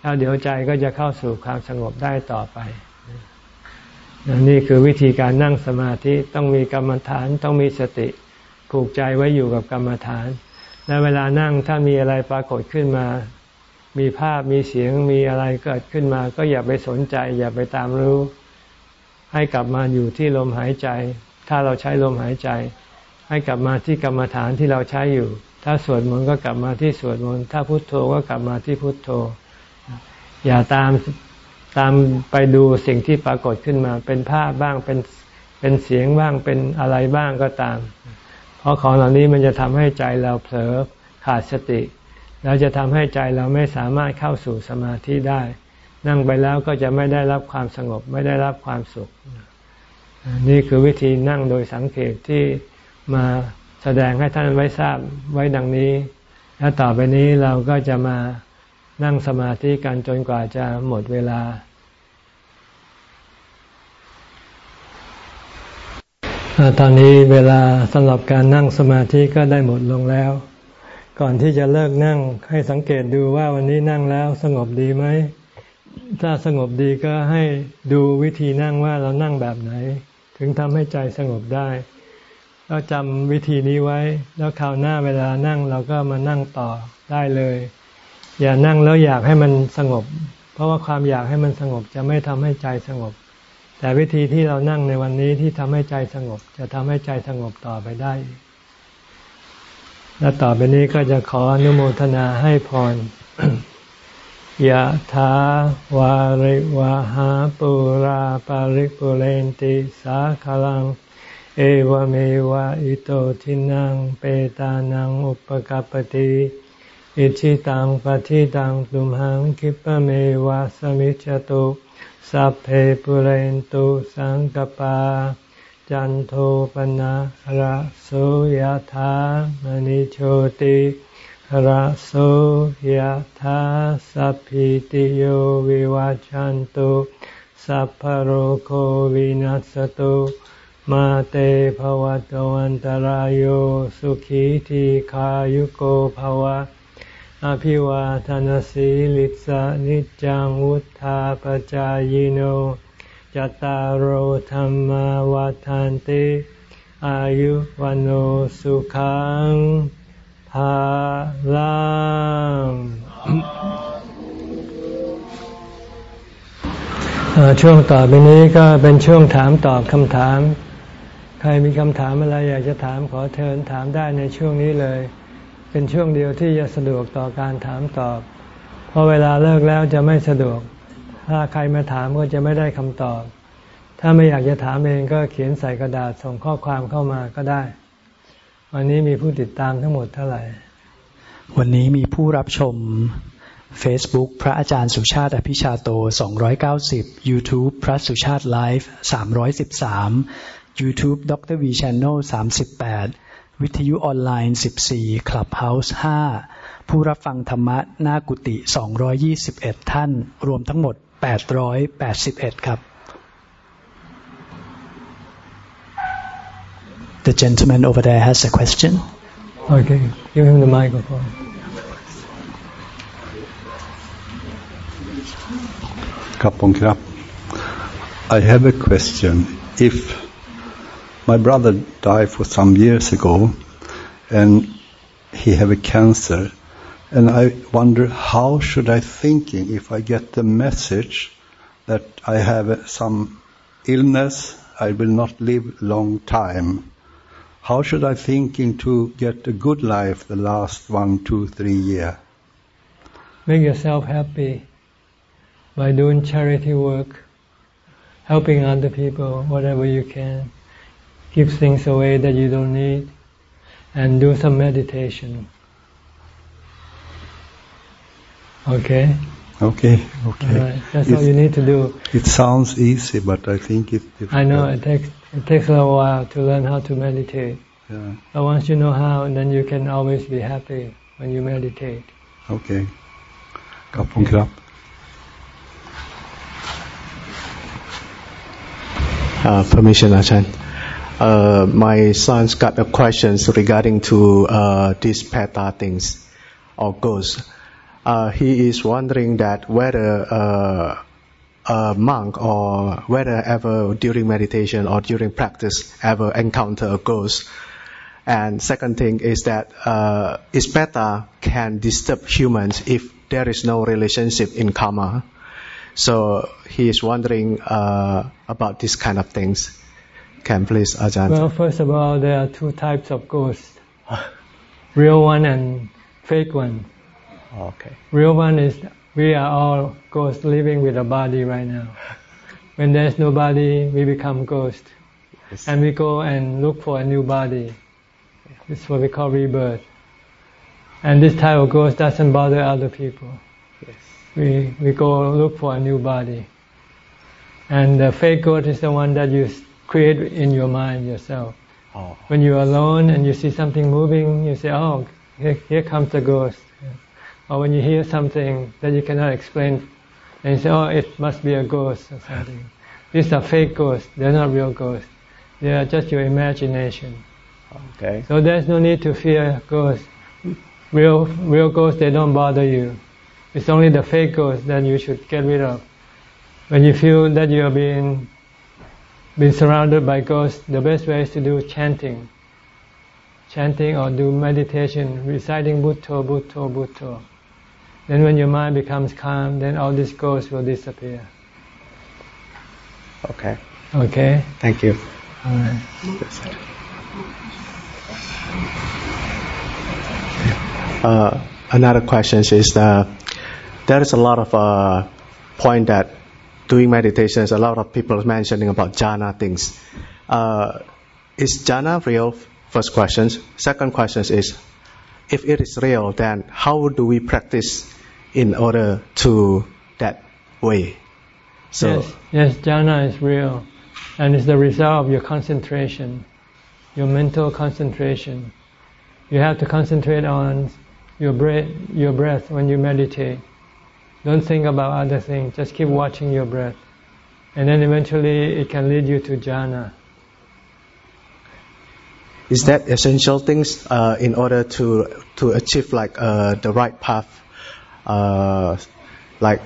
แล้วเดี๋ยวใจก็จะเข้าสู่ความสงบได้ต่อไป นี่คือวิธีการนั่งสมาธิต้องมีกรรมฐานต้องมีสติผูกใจไว้อยู่กับกรรมฐาน และเวลานั่งถ้ามีอะไรปรากฏขึ้นมา มีภาพมีเสียงมีอะไรเกิดขึ้นมา ก็อย่าไปสนใจ อย่าไปตามรู้ ให้กลับมาอยู่ที่ลมหายใจ ถ้าเราใช้ลมหายใจ ให้กลับมาที่กรรมฐานที่เราใช้อยู่ ถ้าสวดมนต์ก็กลับมาที่สวดมนต์ถ้าพุทโธก็กลับมาที่พุทโธ อย่าตามตามไปดูสิ่งที่ปรากฏขึ้นมา เป็นภาพบ้างเป็นเป็นเสียงบ้างเป็นอะไรบ้างก็ตาม เพราะของเหล่านี้มันจะทำให้ใจเราเผลอขาดสติแล้วจะทำให้ใจเราไม่สามารถเข้าสู่สมาธิได้ นั่งไปแล้วก็จะไม่ได้รับความสงบไม่ได้รับความสุข นี่คือวิธีนั่งโดยสังเกตที่มา แสดงให้ท่านไว้ทราบไว้ดังนี้ แล้วต่อไปนี้เราก็จะมานั่งสมาธิกันจนกว่าจะหมดเวลา ตอนนี้เวลาสำหรับการนั่งสมาธิก็ได้หมดลงแล้ว ก่อนที่จะเลิกนั่งให้สังเกตดูว่าวันนี้นั่งแล้วสงบดีไหม ถ้าสงบดีก็ให้ดูวิธีนั่งว่าเรานั่งแบบไหน ถึงทำให้ใจสงบได้ แล้วจำวิธีนี้ไว้ แล้วคราวหน้าเวลานั่งเราก็มานั่งต่อได้เลย อย่านั่งแล้วอยากให้มันสงบ เพราะว่าความอยากให้มันสงบจะไม่ทำให้ใจสงบ แต่วิธีที่เรานั่งในวันนี้ที่ทำให้ใจสงบ จะทำให้ใจสงบต่อไปได้และต่อไปนี้ก็จะขออนุโมทนาให้พรยะถาวาริวาหาปุราปาริปุเรนติสาคลัง เอวเมวะอิโตทินังเปตานังอุปกปติอิชิตังปฏิตังตุมหังคิปเมวะสมิจจตุสัพเพปุเรนตุสังกปา จันโทปนะระโสยธามณิโชติระโสยธาสัพพิติโยวิวัจันตุสัพพโรโควินัสตุ มาเตภวัตวันตารโยสุขีทีขายุโกภวะ อภิวาทานสีลิสานิจังวุธาปจายโนจตารโหธรรมวาทานติอายุวันโอสุขังภาลังช่วงต่อไปนี้ก็เป็นช่วงถามตอบคำถาม ใครมีคำถามอะไรอยากจะถามขอเชิญถามได้ในช่วงนี้เลย เป็นช่วงเดียวที่จะสะดวกต่อการถามตอบ เพราะเวลาเลิกแล้วจะไม่สะดวก ถ้าใครมาถามก็จะไม่ได้คำตอบ ถ้าไม่อยากจะถามเองก็เขียนใส่กระดาษส่งข้อความเข้ามาก็ได้ วันนี้มีผู้ติดตามทั้งหมดเท่าไหร่ วันนี้มีผู้รับชม Facebook พระอาจารย์สุชาติอภิชาโต 290 YouTube พระสุชาติไลฟ์ 313 YouTube ดร V Channel 38 วิทยุออนไลน์ 14 Clubhouse 5 ผู้รับฟังธรรมะหน้ากุฏิ221 ท่าน รวมทั้งหมด 881 ครับ The gentleman over there has a question. Okay, give him the microphone. I have a question. If my brother died for some years ago and he have a cancer and I wonder how should I thinking if I get the message that I have some illness, I will not live long time. How should I thinking to get a good life the last one, two, three year? Make yourself happy by doing charity work, helping other people, whatever you can Give things away that you don't need, and do some meditation. Okay? Okay, okay. Right. That's all you need to do. It sounds easy, but I think it. I know it takes it takes a little while to learn how to meditate. Yeah. But once you know how, then you can always be happy when you meditate. Okay. ขอบคุณครับ uh, permission, Achan. uh, my son's got a questions regarding to uh, these peta things or ghosts uh, he is wondering that whether uh, a monk or whether ever during meditation or during practice ever encounter a ghost. And second thing is that uh, is beta can disturb humans if there is no relationship in karma. So he is wondering uh, about this kind of things. Can please, Ajahn? Well, first of all, there are two types of ghosts: real one and fake one. Okay. Real one is we are all ghosts living with a body right now. When there's no body, we become ghost, Yes. and we go and look for a new body. This is what we call rebirth. And this type of ghost doesn't bother other people. Yes. We we go look for a new body. And the fake ghost is the one that you create in your mind yourself. Oh. When you're alone and you see something moving, you say, "Oh, here, here comes a ghost." Or when you hear something that you cannot explain, and you say, "Oh, it must be a ghost or something." These are fake ghosts. They're not real ghosts. They are just your imagination. Okay. So there's no need to fear ghosts. Real, real ghosts, they don't bother you. It's only the fake ghosts that you should get rid of. When you feel that you are being, being surrounded by ghosts, the best way is to do chanting. Chanting or do meditation, reciting Bhutto, Bhutto, Bhutto. Then when your mind becomes calm, then all these ghosts will disappear. Okay. Okay? Thank you. Alright. Uh, another question is uh, there is a lot of uh, point that doing meditations, a lot of people mentioning about jhana things. Uh, is jhana real? First question. Second question is, if it is real, then how do we practice in order to that way? So yes, yes, jhana is real, and it's the result of your concentration, your mental concentration. You have to concentrate on your breath, your breath when you meditate. Don't think about other things. Just keep watching your breath, and then eventually it can lead you to jhana. Is that essential things uh, in order to to achieve like uh, the right path, uh, like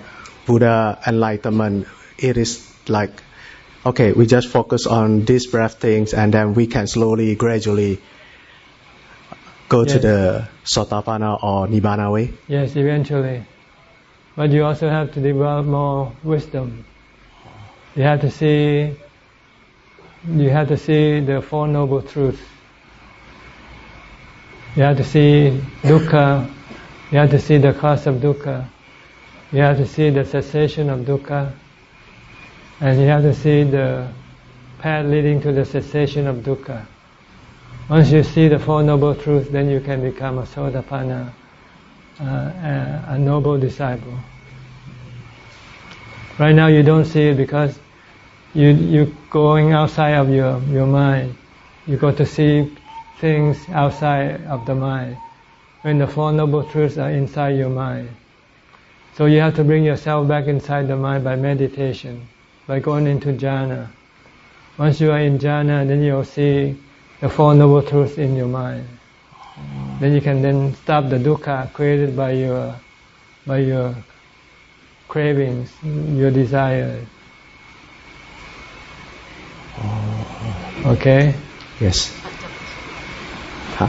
Buddha enlightenment? It is like okay, we just focus on these breath things, and then we can slowly, gradually go to the Sotapanna or Nibbana way. Yes, eventually. But you also have to develop more wisdom. You have to see you have to see the Four Noble Truths. You have to see dukkha, you have to see the cause of dukkha, you have to see the cessation of dukkha, and you have to see the path leading to the cessation of dukkha. Once you see the Four Noble Truths, then you can become a Sotapanna, Uh, a, a noble disciple. Right now you don't see it because you you going outside of your your mind. You go to see things outside of the mind. When the four noble truths are inside your mind. So you have to bring yourself back inside the mind by meditation, by going into jhana. Once you are in jhana, then you'll see the four noble truths in your mind. Then you can then stop the dukkha created by your by your cravings, your desires. Okay? Yes. Huh?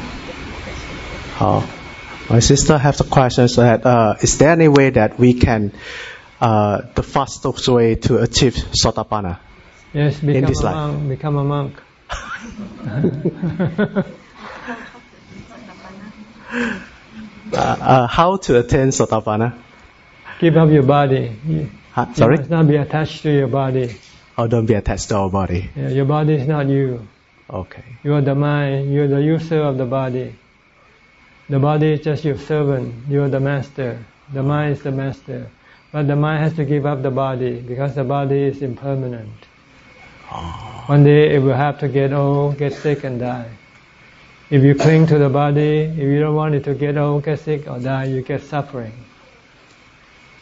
Oh. My sister has a question that uh, is there any way that we can uh, the fastest way to achieve Sotapanna? Yes, become a life. monk. Become a monk. Uh, uh, how to attain Sotapanna? Give up your body. You, Huh? you Sorry? must not be attached to your body. Oh, don't be attached to our body. Yeah, your body is not you. Okay. You are the mind. You are the user of the body. The body is just your servant. You are the master. The mind is the master. But the mind has to give up the body because the body is impermanent. One day it will have to get old, get sick, and die. If you cling to the body, if you don't want it to get old, get sick, or die, you get suffering.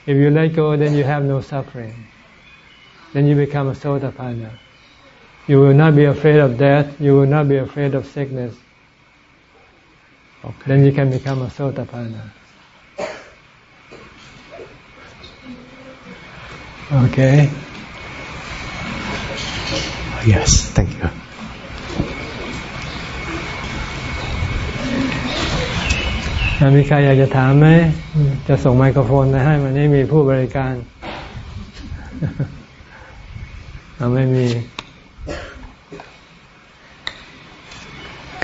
If you let go, then you have no suffering. Then you become a sotapanna. You will not be afraid of death. You will not be afraid of sickness. Okay. Then you can become a sotapanna. Okay. Yes. Thank you. มีใครอยากจะถามไหม จะส่งไมโครโฟนไปให้มันนี้มีผู้บริการเราไม่มี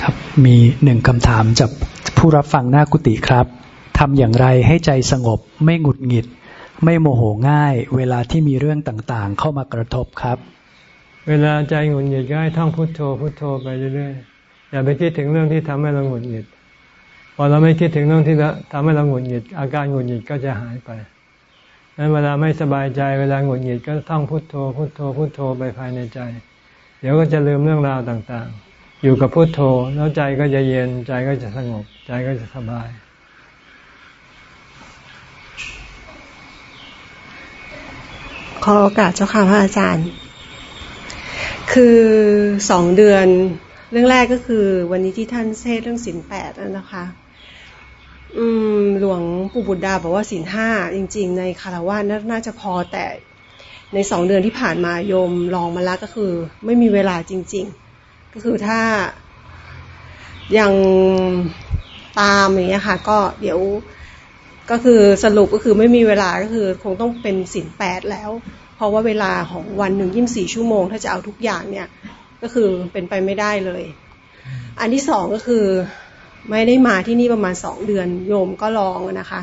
ครับมีหนึ่งคำถามจากผู้รับฟังหน้ากุฏิครับทำอย่างไรให้ใจสงบไม่หงุดหงิด ไม่โมโหง่าย เวลาที่มีเรื่องต่างๆ เข้ามากระทบครับ เวลาใจหงุดหงิดก็ให้ท่องพุทโธพุทโธไปเรื่อยๆอย่าไปคิดถึงเรื่องที่ทำให้เราหงุดหงิด พอเราไม่คิดถึงเรื่องที่ทำให้เราหงุดหงิด อาการหงุดหงิดก็จะหายไปนั้นเวลาไม่สบายใจเวลาหงุดหงิดก็ท่องพุทโธพุทโธพุทโธไปภายในใจ เดี๋ยวก็จะลืมเรื่องราวต่างๆ อยู่กับพุทโธแล้วใจก็จะเย็นใจก็จะสงบ ใจก็จะสบายขอโอกาสเจ้าค่ะพระอาจารย์ คือสองเดือนเรื่องแรกก็คือวันนี้ที่ท่านเทศเรื่องสินแปดนะคะ อืม หลวงปู่บุตรดาบอกว่าสินห้าจริง ๆ ในคารวะน่าจะพอแต่ในสองเดือนที่ผ่านมาโยมลองมาแล้วก็คือ ไม่มีเวลาจริง ๆ ก็คือถ้ายังตามอย่างเงี้ยค่ะ ก็เดี๋ยวก็คือสรุปก็คือไม่มีเวลาก็คือคงต้องเป็นสินแปดแล้ว เพราะว่าเวลาของวันหนึ่งยี่สี่ชั่วโมง ถ้าจะเอาทุกอย่างเนี่ย ก็คือเป็นไปไม่ได้เลย อันที่สองก็คือ ไม่ได้มาที่นี่ประมาณสองเดือน โยมก็ลองนะคะ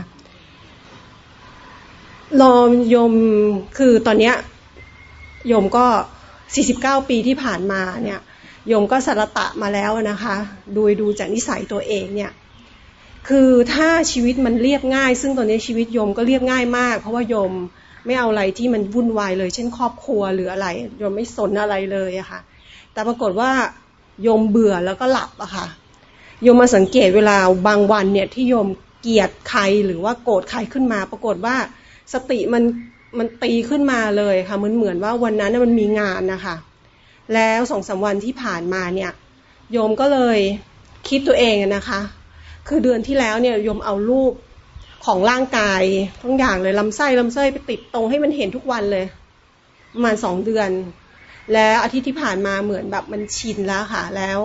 ลองโยมคือตอนเนี้ยโยมก็สี่สิบเก้าปีที่ผ่านมาเนี่ยโยมก็สารตะมาแล้วนะคะดยดูจากนิสัยตัวเองเนี่ยคือถ้าชีวิตมันเรียบง่าย ซึ่งตอนนี้ชีวิตโยมก็เรียบง่ายมาก เพราะว่าโยมไม่เอาอะไรที่มันวุ่นวายเลย เช่นครอบครัวหรืออะไรโยมไม่สนอะไรเลยอะค่ะ แต่ปรากฏว่าโยมเบื่อแล้วก็หลับอะค่ะ โยมมาสังเกตเวลาบางวันเนี่ยที่โยมเกลียดใครหรือว่าโกรธใครขึ้นมา ปรากฏว่าสติมันมันตีขึ้นมาเลยค่ะเหมือนเหมือนว่าวันนั้นมันมีงานนะคะ แล้วสองสาวันที่ผ่านมาเนี่ย โยมก็เลยคิดตัวเองนะคะ คือเดือนที่แล้วเนี่ยโยมเอารูปของร่างกายทั้งอย่างเลยลำไส้ลำไส้ไปติดตรงให้มันเห็นทุกวันเลยประมาณสองเดือน แล้วอาทิตย์ที่ผ่านมาเหมือนแบบมันชินแล้วค่ะ แล้ว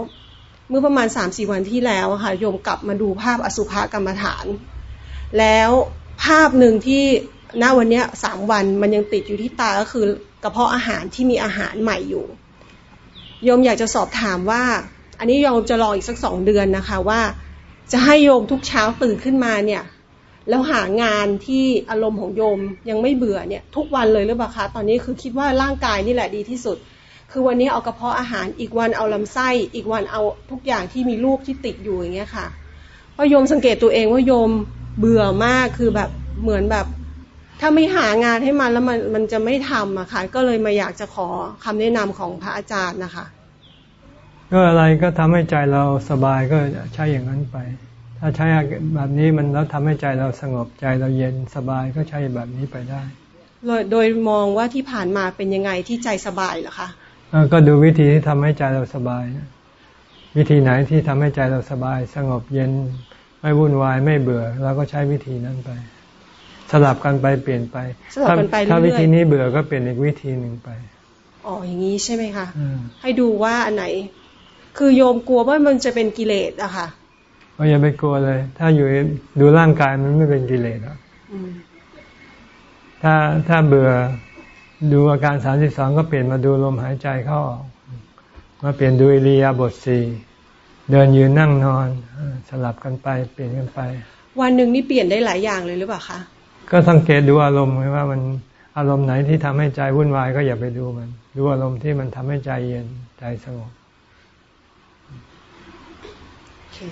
เมื่อประมาณสามสี่วันที่แล้วค่ะโยมกลับมาดูภาพอสุภกรรมฐาน แล้วภาพหนึ่งที่ณวันนี้สามวันมันยังติดอยู่ที่ตาก็คือกระเพาะอาหารที่มีอาหารใหม่อยู่โยมอยากจะสอบถามว่า อันนี้โยมจะรออีกสักสองเดือนนะคะว่า จะให้โยมทุกเช้าตื่นขึ้นมาเนี่ยแล้วหางานที่อารมณ์ของโยมยังไม่เบื่อเนี่ยทุกวันเลยหรือเปล่าคะตอนนี้คือคิดว่าร่างกายนี่แหละดีที่สุด คือวันนี้เอากระเพาะอาหารอีกวันเอาลำไส้ อีกวันเอาทุกอย่างที่มีรูปที่ติดอยู่อย่างเงี้ยค่ะเพราะโยมสังเกตตัวเองว่าโยมเบื่อมากคือแบบเหมือนแบบ ถ้าไม่หางานให้มันแล้วมันมันจะไม่ทำอะค่ะ ก็เลยมาอยากจะขอคำแนะนำของพระอาจารย์นะคะ ก็อะไรก็ทำให้ใจเราสบายก็ใช้อย่างนั้นไป ถ้าใช้แบบนี้มันแล้วทำให้ใจเราสงบใจเราเย็นสบายก็ใช้แบบนี้ไปได้โดยมองว่าที่ผ่านมาเป็นยังไงที่ใจสบายเหรอคะ ก็ดูวิธีที่ทำให้ใจเราสบาย วิธีไหนที่ทำให้ใจเราสบาย สงบเย็นไม่วุ่นวายไม่เบื่อเราก็ใช้วิธีนั้นไป สลับกันไปเปลี่ยนไปถ้าวิธีนี้เบื่อก็เปลี่ยนอีกวิธีหนึ่งไปอ๋ออย่างนี้ใช่ไหมคะให้ดูว่าอันไหน คือโยมกลัวว่ามันจะเป็นกิเลสอะค่ะก็อย่าไปกลัวเลย ถ้าอยู่ดูร่างกายมันไม่เป็นกิเลสอะถ้าถ้าเบื่อ ดูอาการสามสิบสองก็เปลี่ยนมาดูลมหายใจเข้าออกมาเปลี่ยนดูอิริยาบถสี่เดินยืนนั่งนอน สลับกันไป เปลี่ยนกันไป วันหนึ่งนี่เปลี่ยนได้หลายอย่างเลยหรือเปล่าคะก็สังเกตดูอารมณ์ว่ามันอารมณ์ไหนที่ทำให้ใจวุ่นวายก็อย่าไปดูมัน ดูอารมณ์ที่มันทำให้ใจเย็นใจสงบ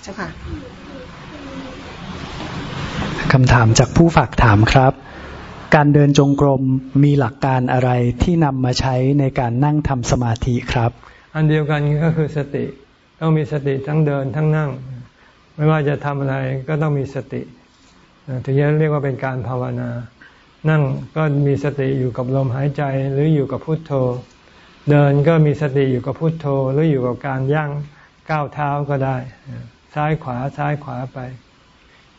เจ้าค่ะคำถามจากผู้ฝากถามครับ การเดินจงกรมมีหลักการอะไรที่นำมาใช้ในการนั่งทำสมาธิครับ อันเดียวกันก็คือสติต้องมีสติทั้งเดินทั้งนั่ง ไม่ว่าจะทำอะไรก็ต้องมีสติถึงจะเรียกว่าเป็นการภาวนา นั่งก็มีสติอยู่กับลมหายใจหรืออยู่กับพุทโธ เดินก็มีสติอยู่กับพุทโธ หรืออยู่กับการย่างก้าวเท้าก็ได้ ซ้ายขวาซ้ายขวาไป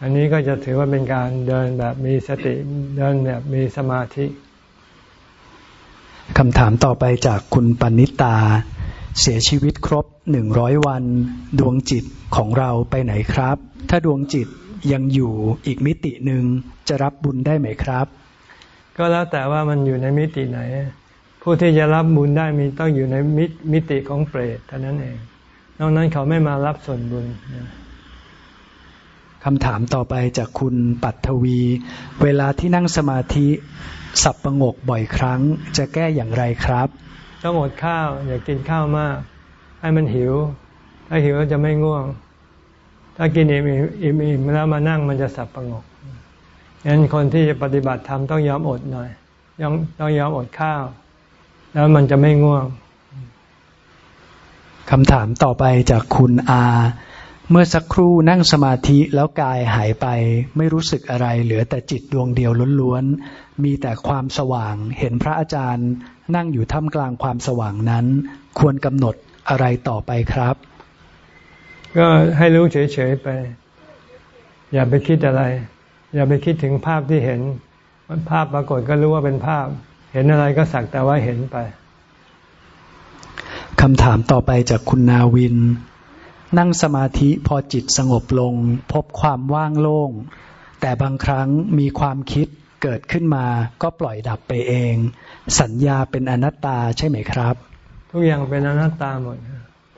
อันนี้ก็จะถือว่าเป็นการเดินแบบมีสติเดินแบบมีสมาธิคำถามต่อไปจากคุณปณิตา เสียชีวิตครบหนึ่งร้อยวัน ดวงจิตของเราไปไหนครับ ถ้าดวงจิตยังอยู่อีกมิติหนึ่งจะรับบุญได้ไหมครับ ก็แล้วแต่ว่ามันอยู่ในมิติไหน ผู้ที่จะรับบุญได้มีต้องอยู่ในมิติของเปรตเท่านั้นเองนอกนั้นเขาไม่มารับส่วนบุญ คำถามต่อไปจากคุณปัทวี เวลาที่นั่งสมาธิสับประงกบ่อยครั้ง จะแก้อย่างไรครับต้องอดข้าว อย่ากินข้าวมาก ให้มันหิว ถ้าหิวจะไม่ง่วง ถ้ากินอิ่มอิ่มอิ่มแล้วมานั่งมันจะสับประงกงั้นคนที่จะปฏิบัติธรรมต้องยอมอดหน่อยยังต้องยอมอดข้าว แล้วมันจะไม่ง่วงคำถามต่อไปจากคุณอา เมื่อสักครู่นั่งสมาธิแล้วกายหายไป ไม่รู้สึกอะไร เหลือแต่จิตดวงเดียวล้วนๆ มีแต่ความสว่าง เห็นพระอาจารย์นั่งอยู่ท่ามกลางความสว่างนั้น ควรกำหนดอะไรต่อไปครับ ก็ให้รู้เฉยๆไป อย่าไปคิดอะไร อย่าไปคิดถึงภาพที่เห็นภาพปรากฏก็รู้ว่าเป็นภาพ เห็นอะไรก็สักแต่ว่าเห็นไปคำถามต่อไปจากคุณนาวิน นั่งสมาธิพอจิตสงบลง พบความว่างโล่ง แต่บางครั้งมีความคิดเกิดขึ้นมาก็ปล่อยดับไปเอง สัญญาเป็นอนัตตาใช่ไหมครับ ทุกอย่างเป็นอนัตตาหมด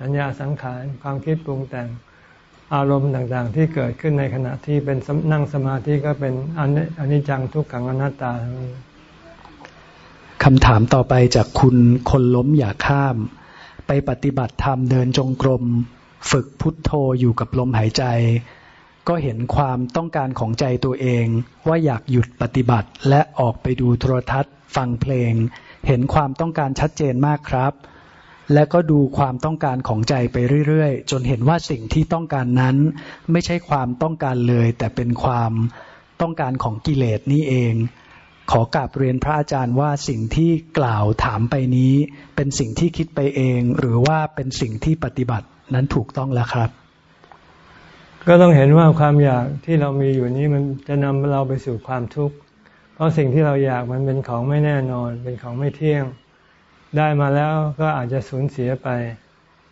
สัญญาสังขารความคิดปรุงแต่งอารมณ์ต่างๆ ที่เกิดขึ้นในขณะที่เป็นนั่งสมาธิก็เป็นอนิจจังทุกขังอนัตตาคำถามต่อไปจากคุณคนล้มอย่าข้าม ไปปฏิบัติธรรมเดินจงกรม ฝึกพุทโธอยู่กับลมหายใจ ก็เห็นความต้องการของใจตัวเอง ว่าอยากหยุดปฏิบัติและออกไปดูโทรทัศน์ ฟังเพลง เห็นความต้องการชัดเจนมากครับ และก็ดูความต้องการของใจไปเรื่อยๆ จนเห็นว่าสิ่งที่ต้องการนั้น ไม่ใช่ความต้องการเลย แต่เป็นความต้องการของกิเลสนี่เองขอกราบเรียนพระอาจารย์ว่าสิ่งที่กล่าวถามไปนี้ เป็นสิ่งที่คิดไปเอง หรือว่าเป็นสิ่งที่ปฏิบัติ นั้นถูกต้องแล้วครับ ก็ต้องเห็นว่าความอยากที่เรามีอยู่นี้มันจะนำเราไปสู่ความทุกข์ เพราะสิ่งที่เราอยากมันเป็นของไม่แน่นอน เป็นของไม่เที่ยง ได้มาแล้วก็อาจจะสูญเสียไป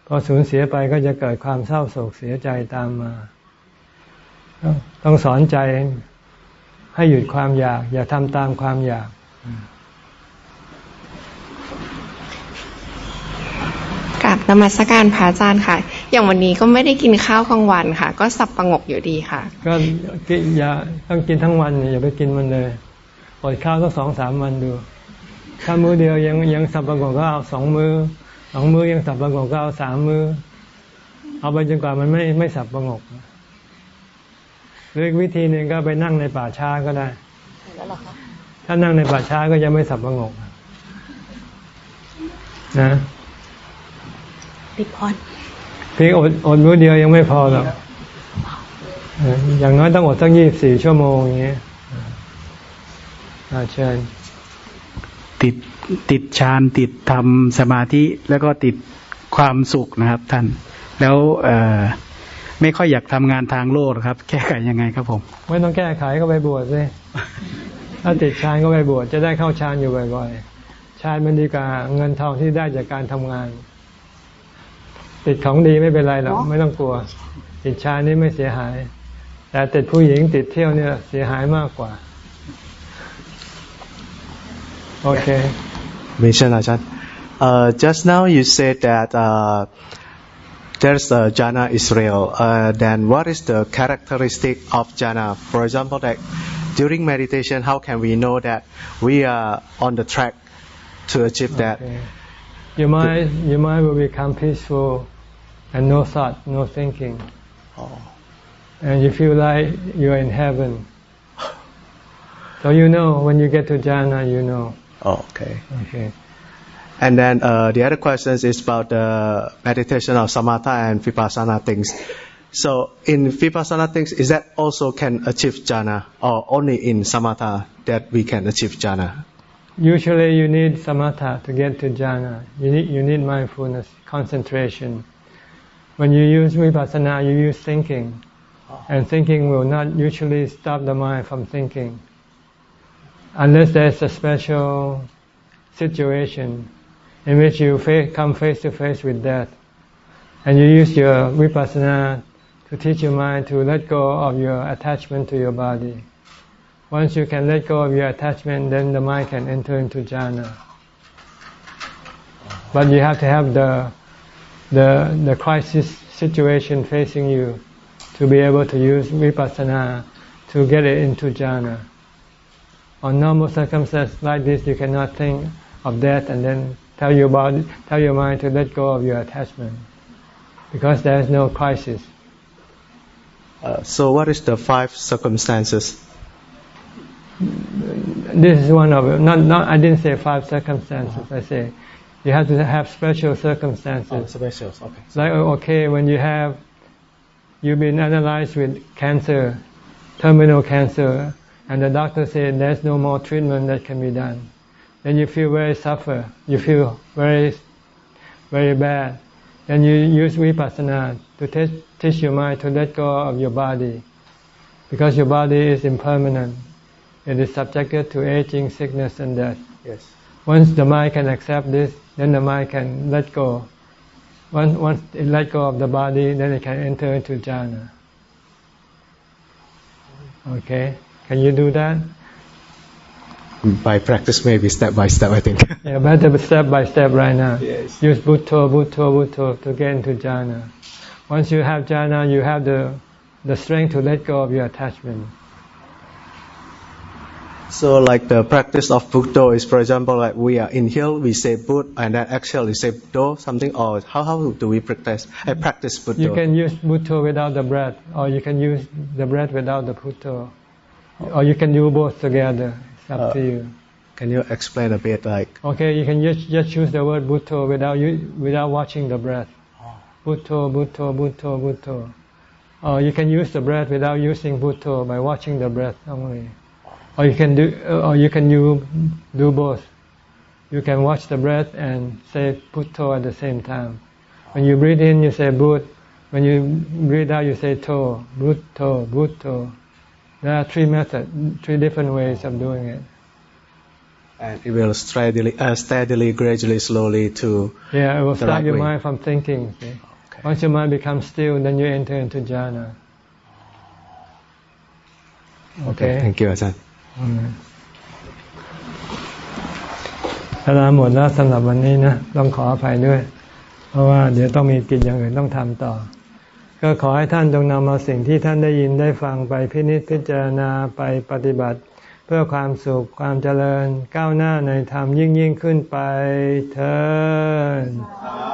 พอสูญเสียไปก็จะเกิดความเศร้าโศกเสียใจตามมา ต้องสอนใจให้หยุดความอยาก อย่าทำตามความอยาก กับนมัสการพระอาจารย์ค่ะ อย่างวันนี้ก็ไม่ได้กินข้าวกลางวันค่ะ ก็สับประงกอยู่ดีค่ะ ก็กินอย่าต้องกินทั้งวันอย่าไปกินมันเลยอดข้าวสักสองสามวันดู ถ้ามื้อเดียวยังยังสับประงกก็เอาสองมือสองมือยังสับประงกก็เอาสามมือเอาไปจนกว่ามันไม่ไม่สับประงกหรืออีกวิธีหนึ่งก็ไปนั่งในป่าช้าก็ได้ถ้านั่งในป่าช้าก็จะไม่สับประงกนะ ติพรเพียงอดอดมื้อเดียวยังไม่พอหรอกอย่างน้อยต้องอดตั้งยี่สี่ชั่วโมงอย่างเงี้ยเชิญติดติดฌานติดทำสมาธิแล้วก็ติดความสุขนะครับ ท่าน แล้วเออไม่ค่อยอยากทำงานทางโลกครับ แก้ไขยังไงครับผม ไม่ต้องแก้ไขก็ไปบวชสิถ้าติดฌานก็ไปบวชจะได้เข้าฌานอยู่บ่อยๆฌานมันดีกว่าเงินทองที่ได้จากการทำงาน ติดของดีไม่เป็นไรหรอกไม่ต้องกลัว ติดชายนี่ไม่เสียหาย แต่ติดผู้หญิงติดเที่ยวเนี่ยเสียหายมากกว่า โอเคไม่ใช่นะจัน Uh, just now you said that uh, there's a jhana Israel. Uh, then what is the characteristic of jhana? For example, that during meditation, how can we know that we are on the track to achieve that? Okay. Your mind, your mind will become peaceful and no thought, no thinking. Oh. And you feel like you're in heaven. So you know when you get to jhana, you know. Oh, okay. Okay. And then uh, the other question is about the meditation of samatha and vipassana things. So in vipassana things, is that also can achieve jhana, or only in samatha that we can achieve jhana? Usually you need samatha to get to jhana. You need, you need mindfulness, concentration. When you use vipassana, you use thinking. And thinking will not usually stop the mind from thinking. Unless there's a special situation in which you come face to face with death. And you use your vipassana to teach your mind to let go of your attachment to your body. Once you can let go of your attachment, then the mind can enter into jhana. But you have to have the the the crisis situation facing you to be able to use vipassana to get it into jhana. On normal circumstances like this, you cannot think of death and then tell your body, tell your mind to let go of your attachment, because there is no crisis. Uh, so, what is the five circumstances? This is one of it. Not, not, I didn't say five circumstances. I say you have to have special circumstances. Oh, specials. Okay. Like oh, okay, when you have you've been analyzed with cancer, terminal cancer, and the doctor said there's no more treatment that can be done. Then you feel very suffer. You feel very, very bad. Then you use vipassana to teach, teach your mind to let go of your body, because your body is impermanent. It is subjected to aging, sickness, and death. Yes. Once the mind can accept this, then the mind can let go. Once, once it let go of the body, then it can enter into jhana. Okay? Can you do that? By practice, maybe step by step, I think. yeah, better step by step right now. Yes. Use Bhutto, Bhutto, Bhutto to get into jhana. Once you have jhana, you have the, the strength to let go of your attachment. So like the practice of Bhutto is, for example, like we are inhale, we say Bhut, and then exhale, we say Do, something, or how, how do we practice, I practice Bhutto? You can use Bhutto without the breath, or you can use the breath without the Bhutto. Or you can do both together. It's up uh, to you. Can you explain a bit like? Okay, you can just, just choose the word Bhutto without you, without watching the breath. Bhutto, Bhutto, Bhutto, Bhutto. Or you can use the breath without using Bhutto by watching the breath only. Or you can do, or you can do, do both. You can watch the breath and say putto at the same time. When you breathe in, you say Bhut. When you breathe out, you say To. Bhutto, Bhutto. There are three methods, three different ways of doing it. And it will steadily, uh, steadily, gradually, slowly to. Yeah, it will stop right your way. mind from thinking. Okay. Once your mind becomes still, then you enter into jhana. Okay. okay thank you, Ajahn. เวลาหมดแล้วสำหรับวันนี้นะต้องขออภัยด้วย เพราะว่าเดี๋ยวต้องมีกิจอย่างอื่นต้องทำต่อ ก็ขอให้ท่านจงนำเอาสิ่งที่ท่านได้ยินได้ฟังไปพินิจพิจารณาไปปฏิบัติ เพื่อความสุขความเจริญก้าวหน้าในธรรมยิ่งยิ่งขึ้นไปเถิด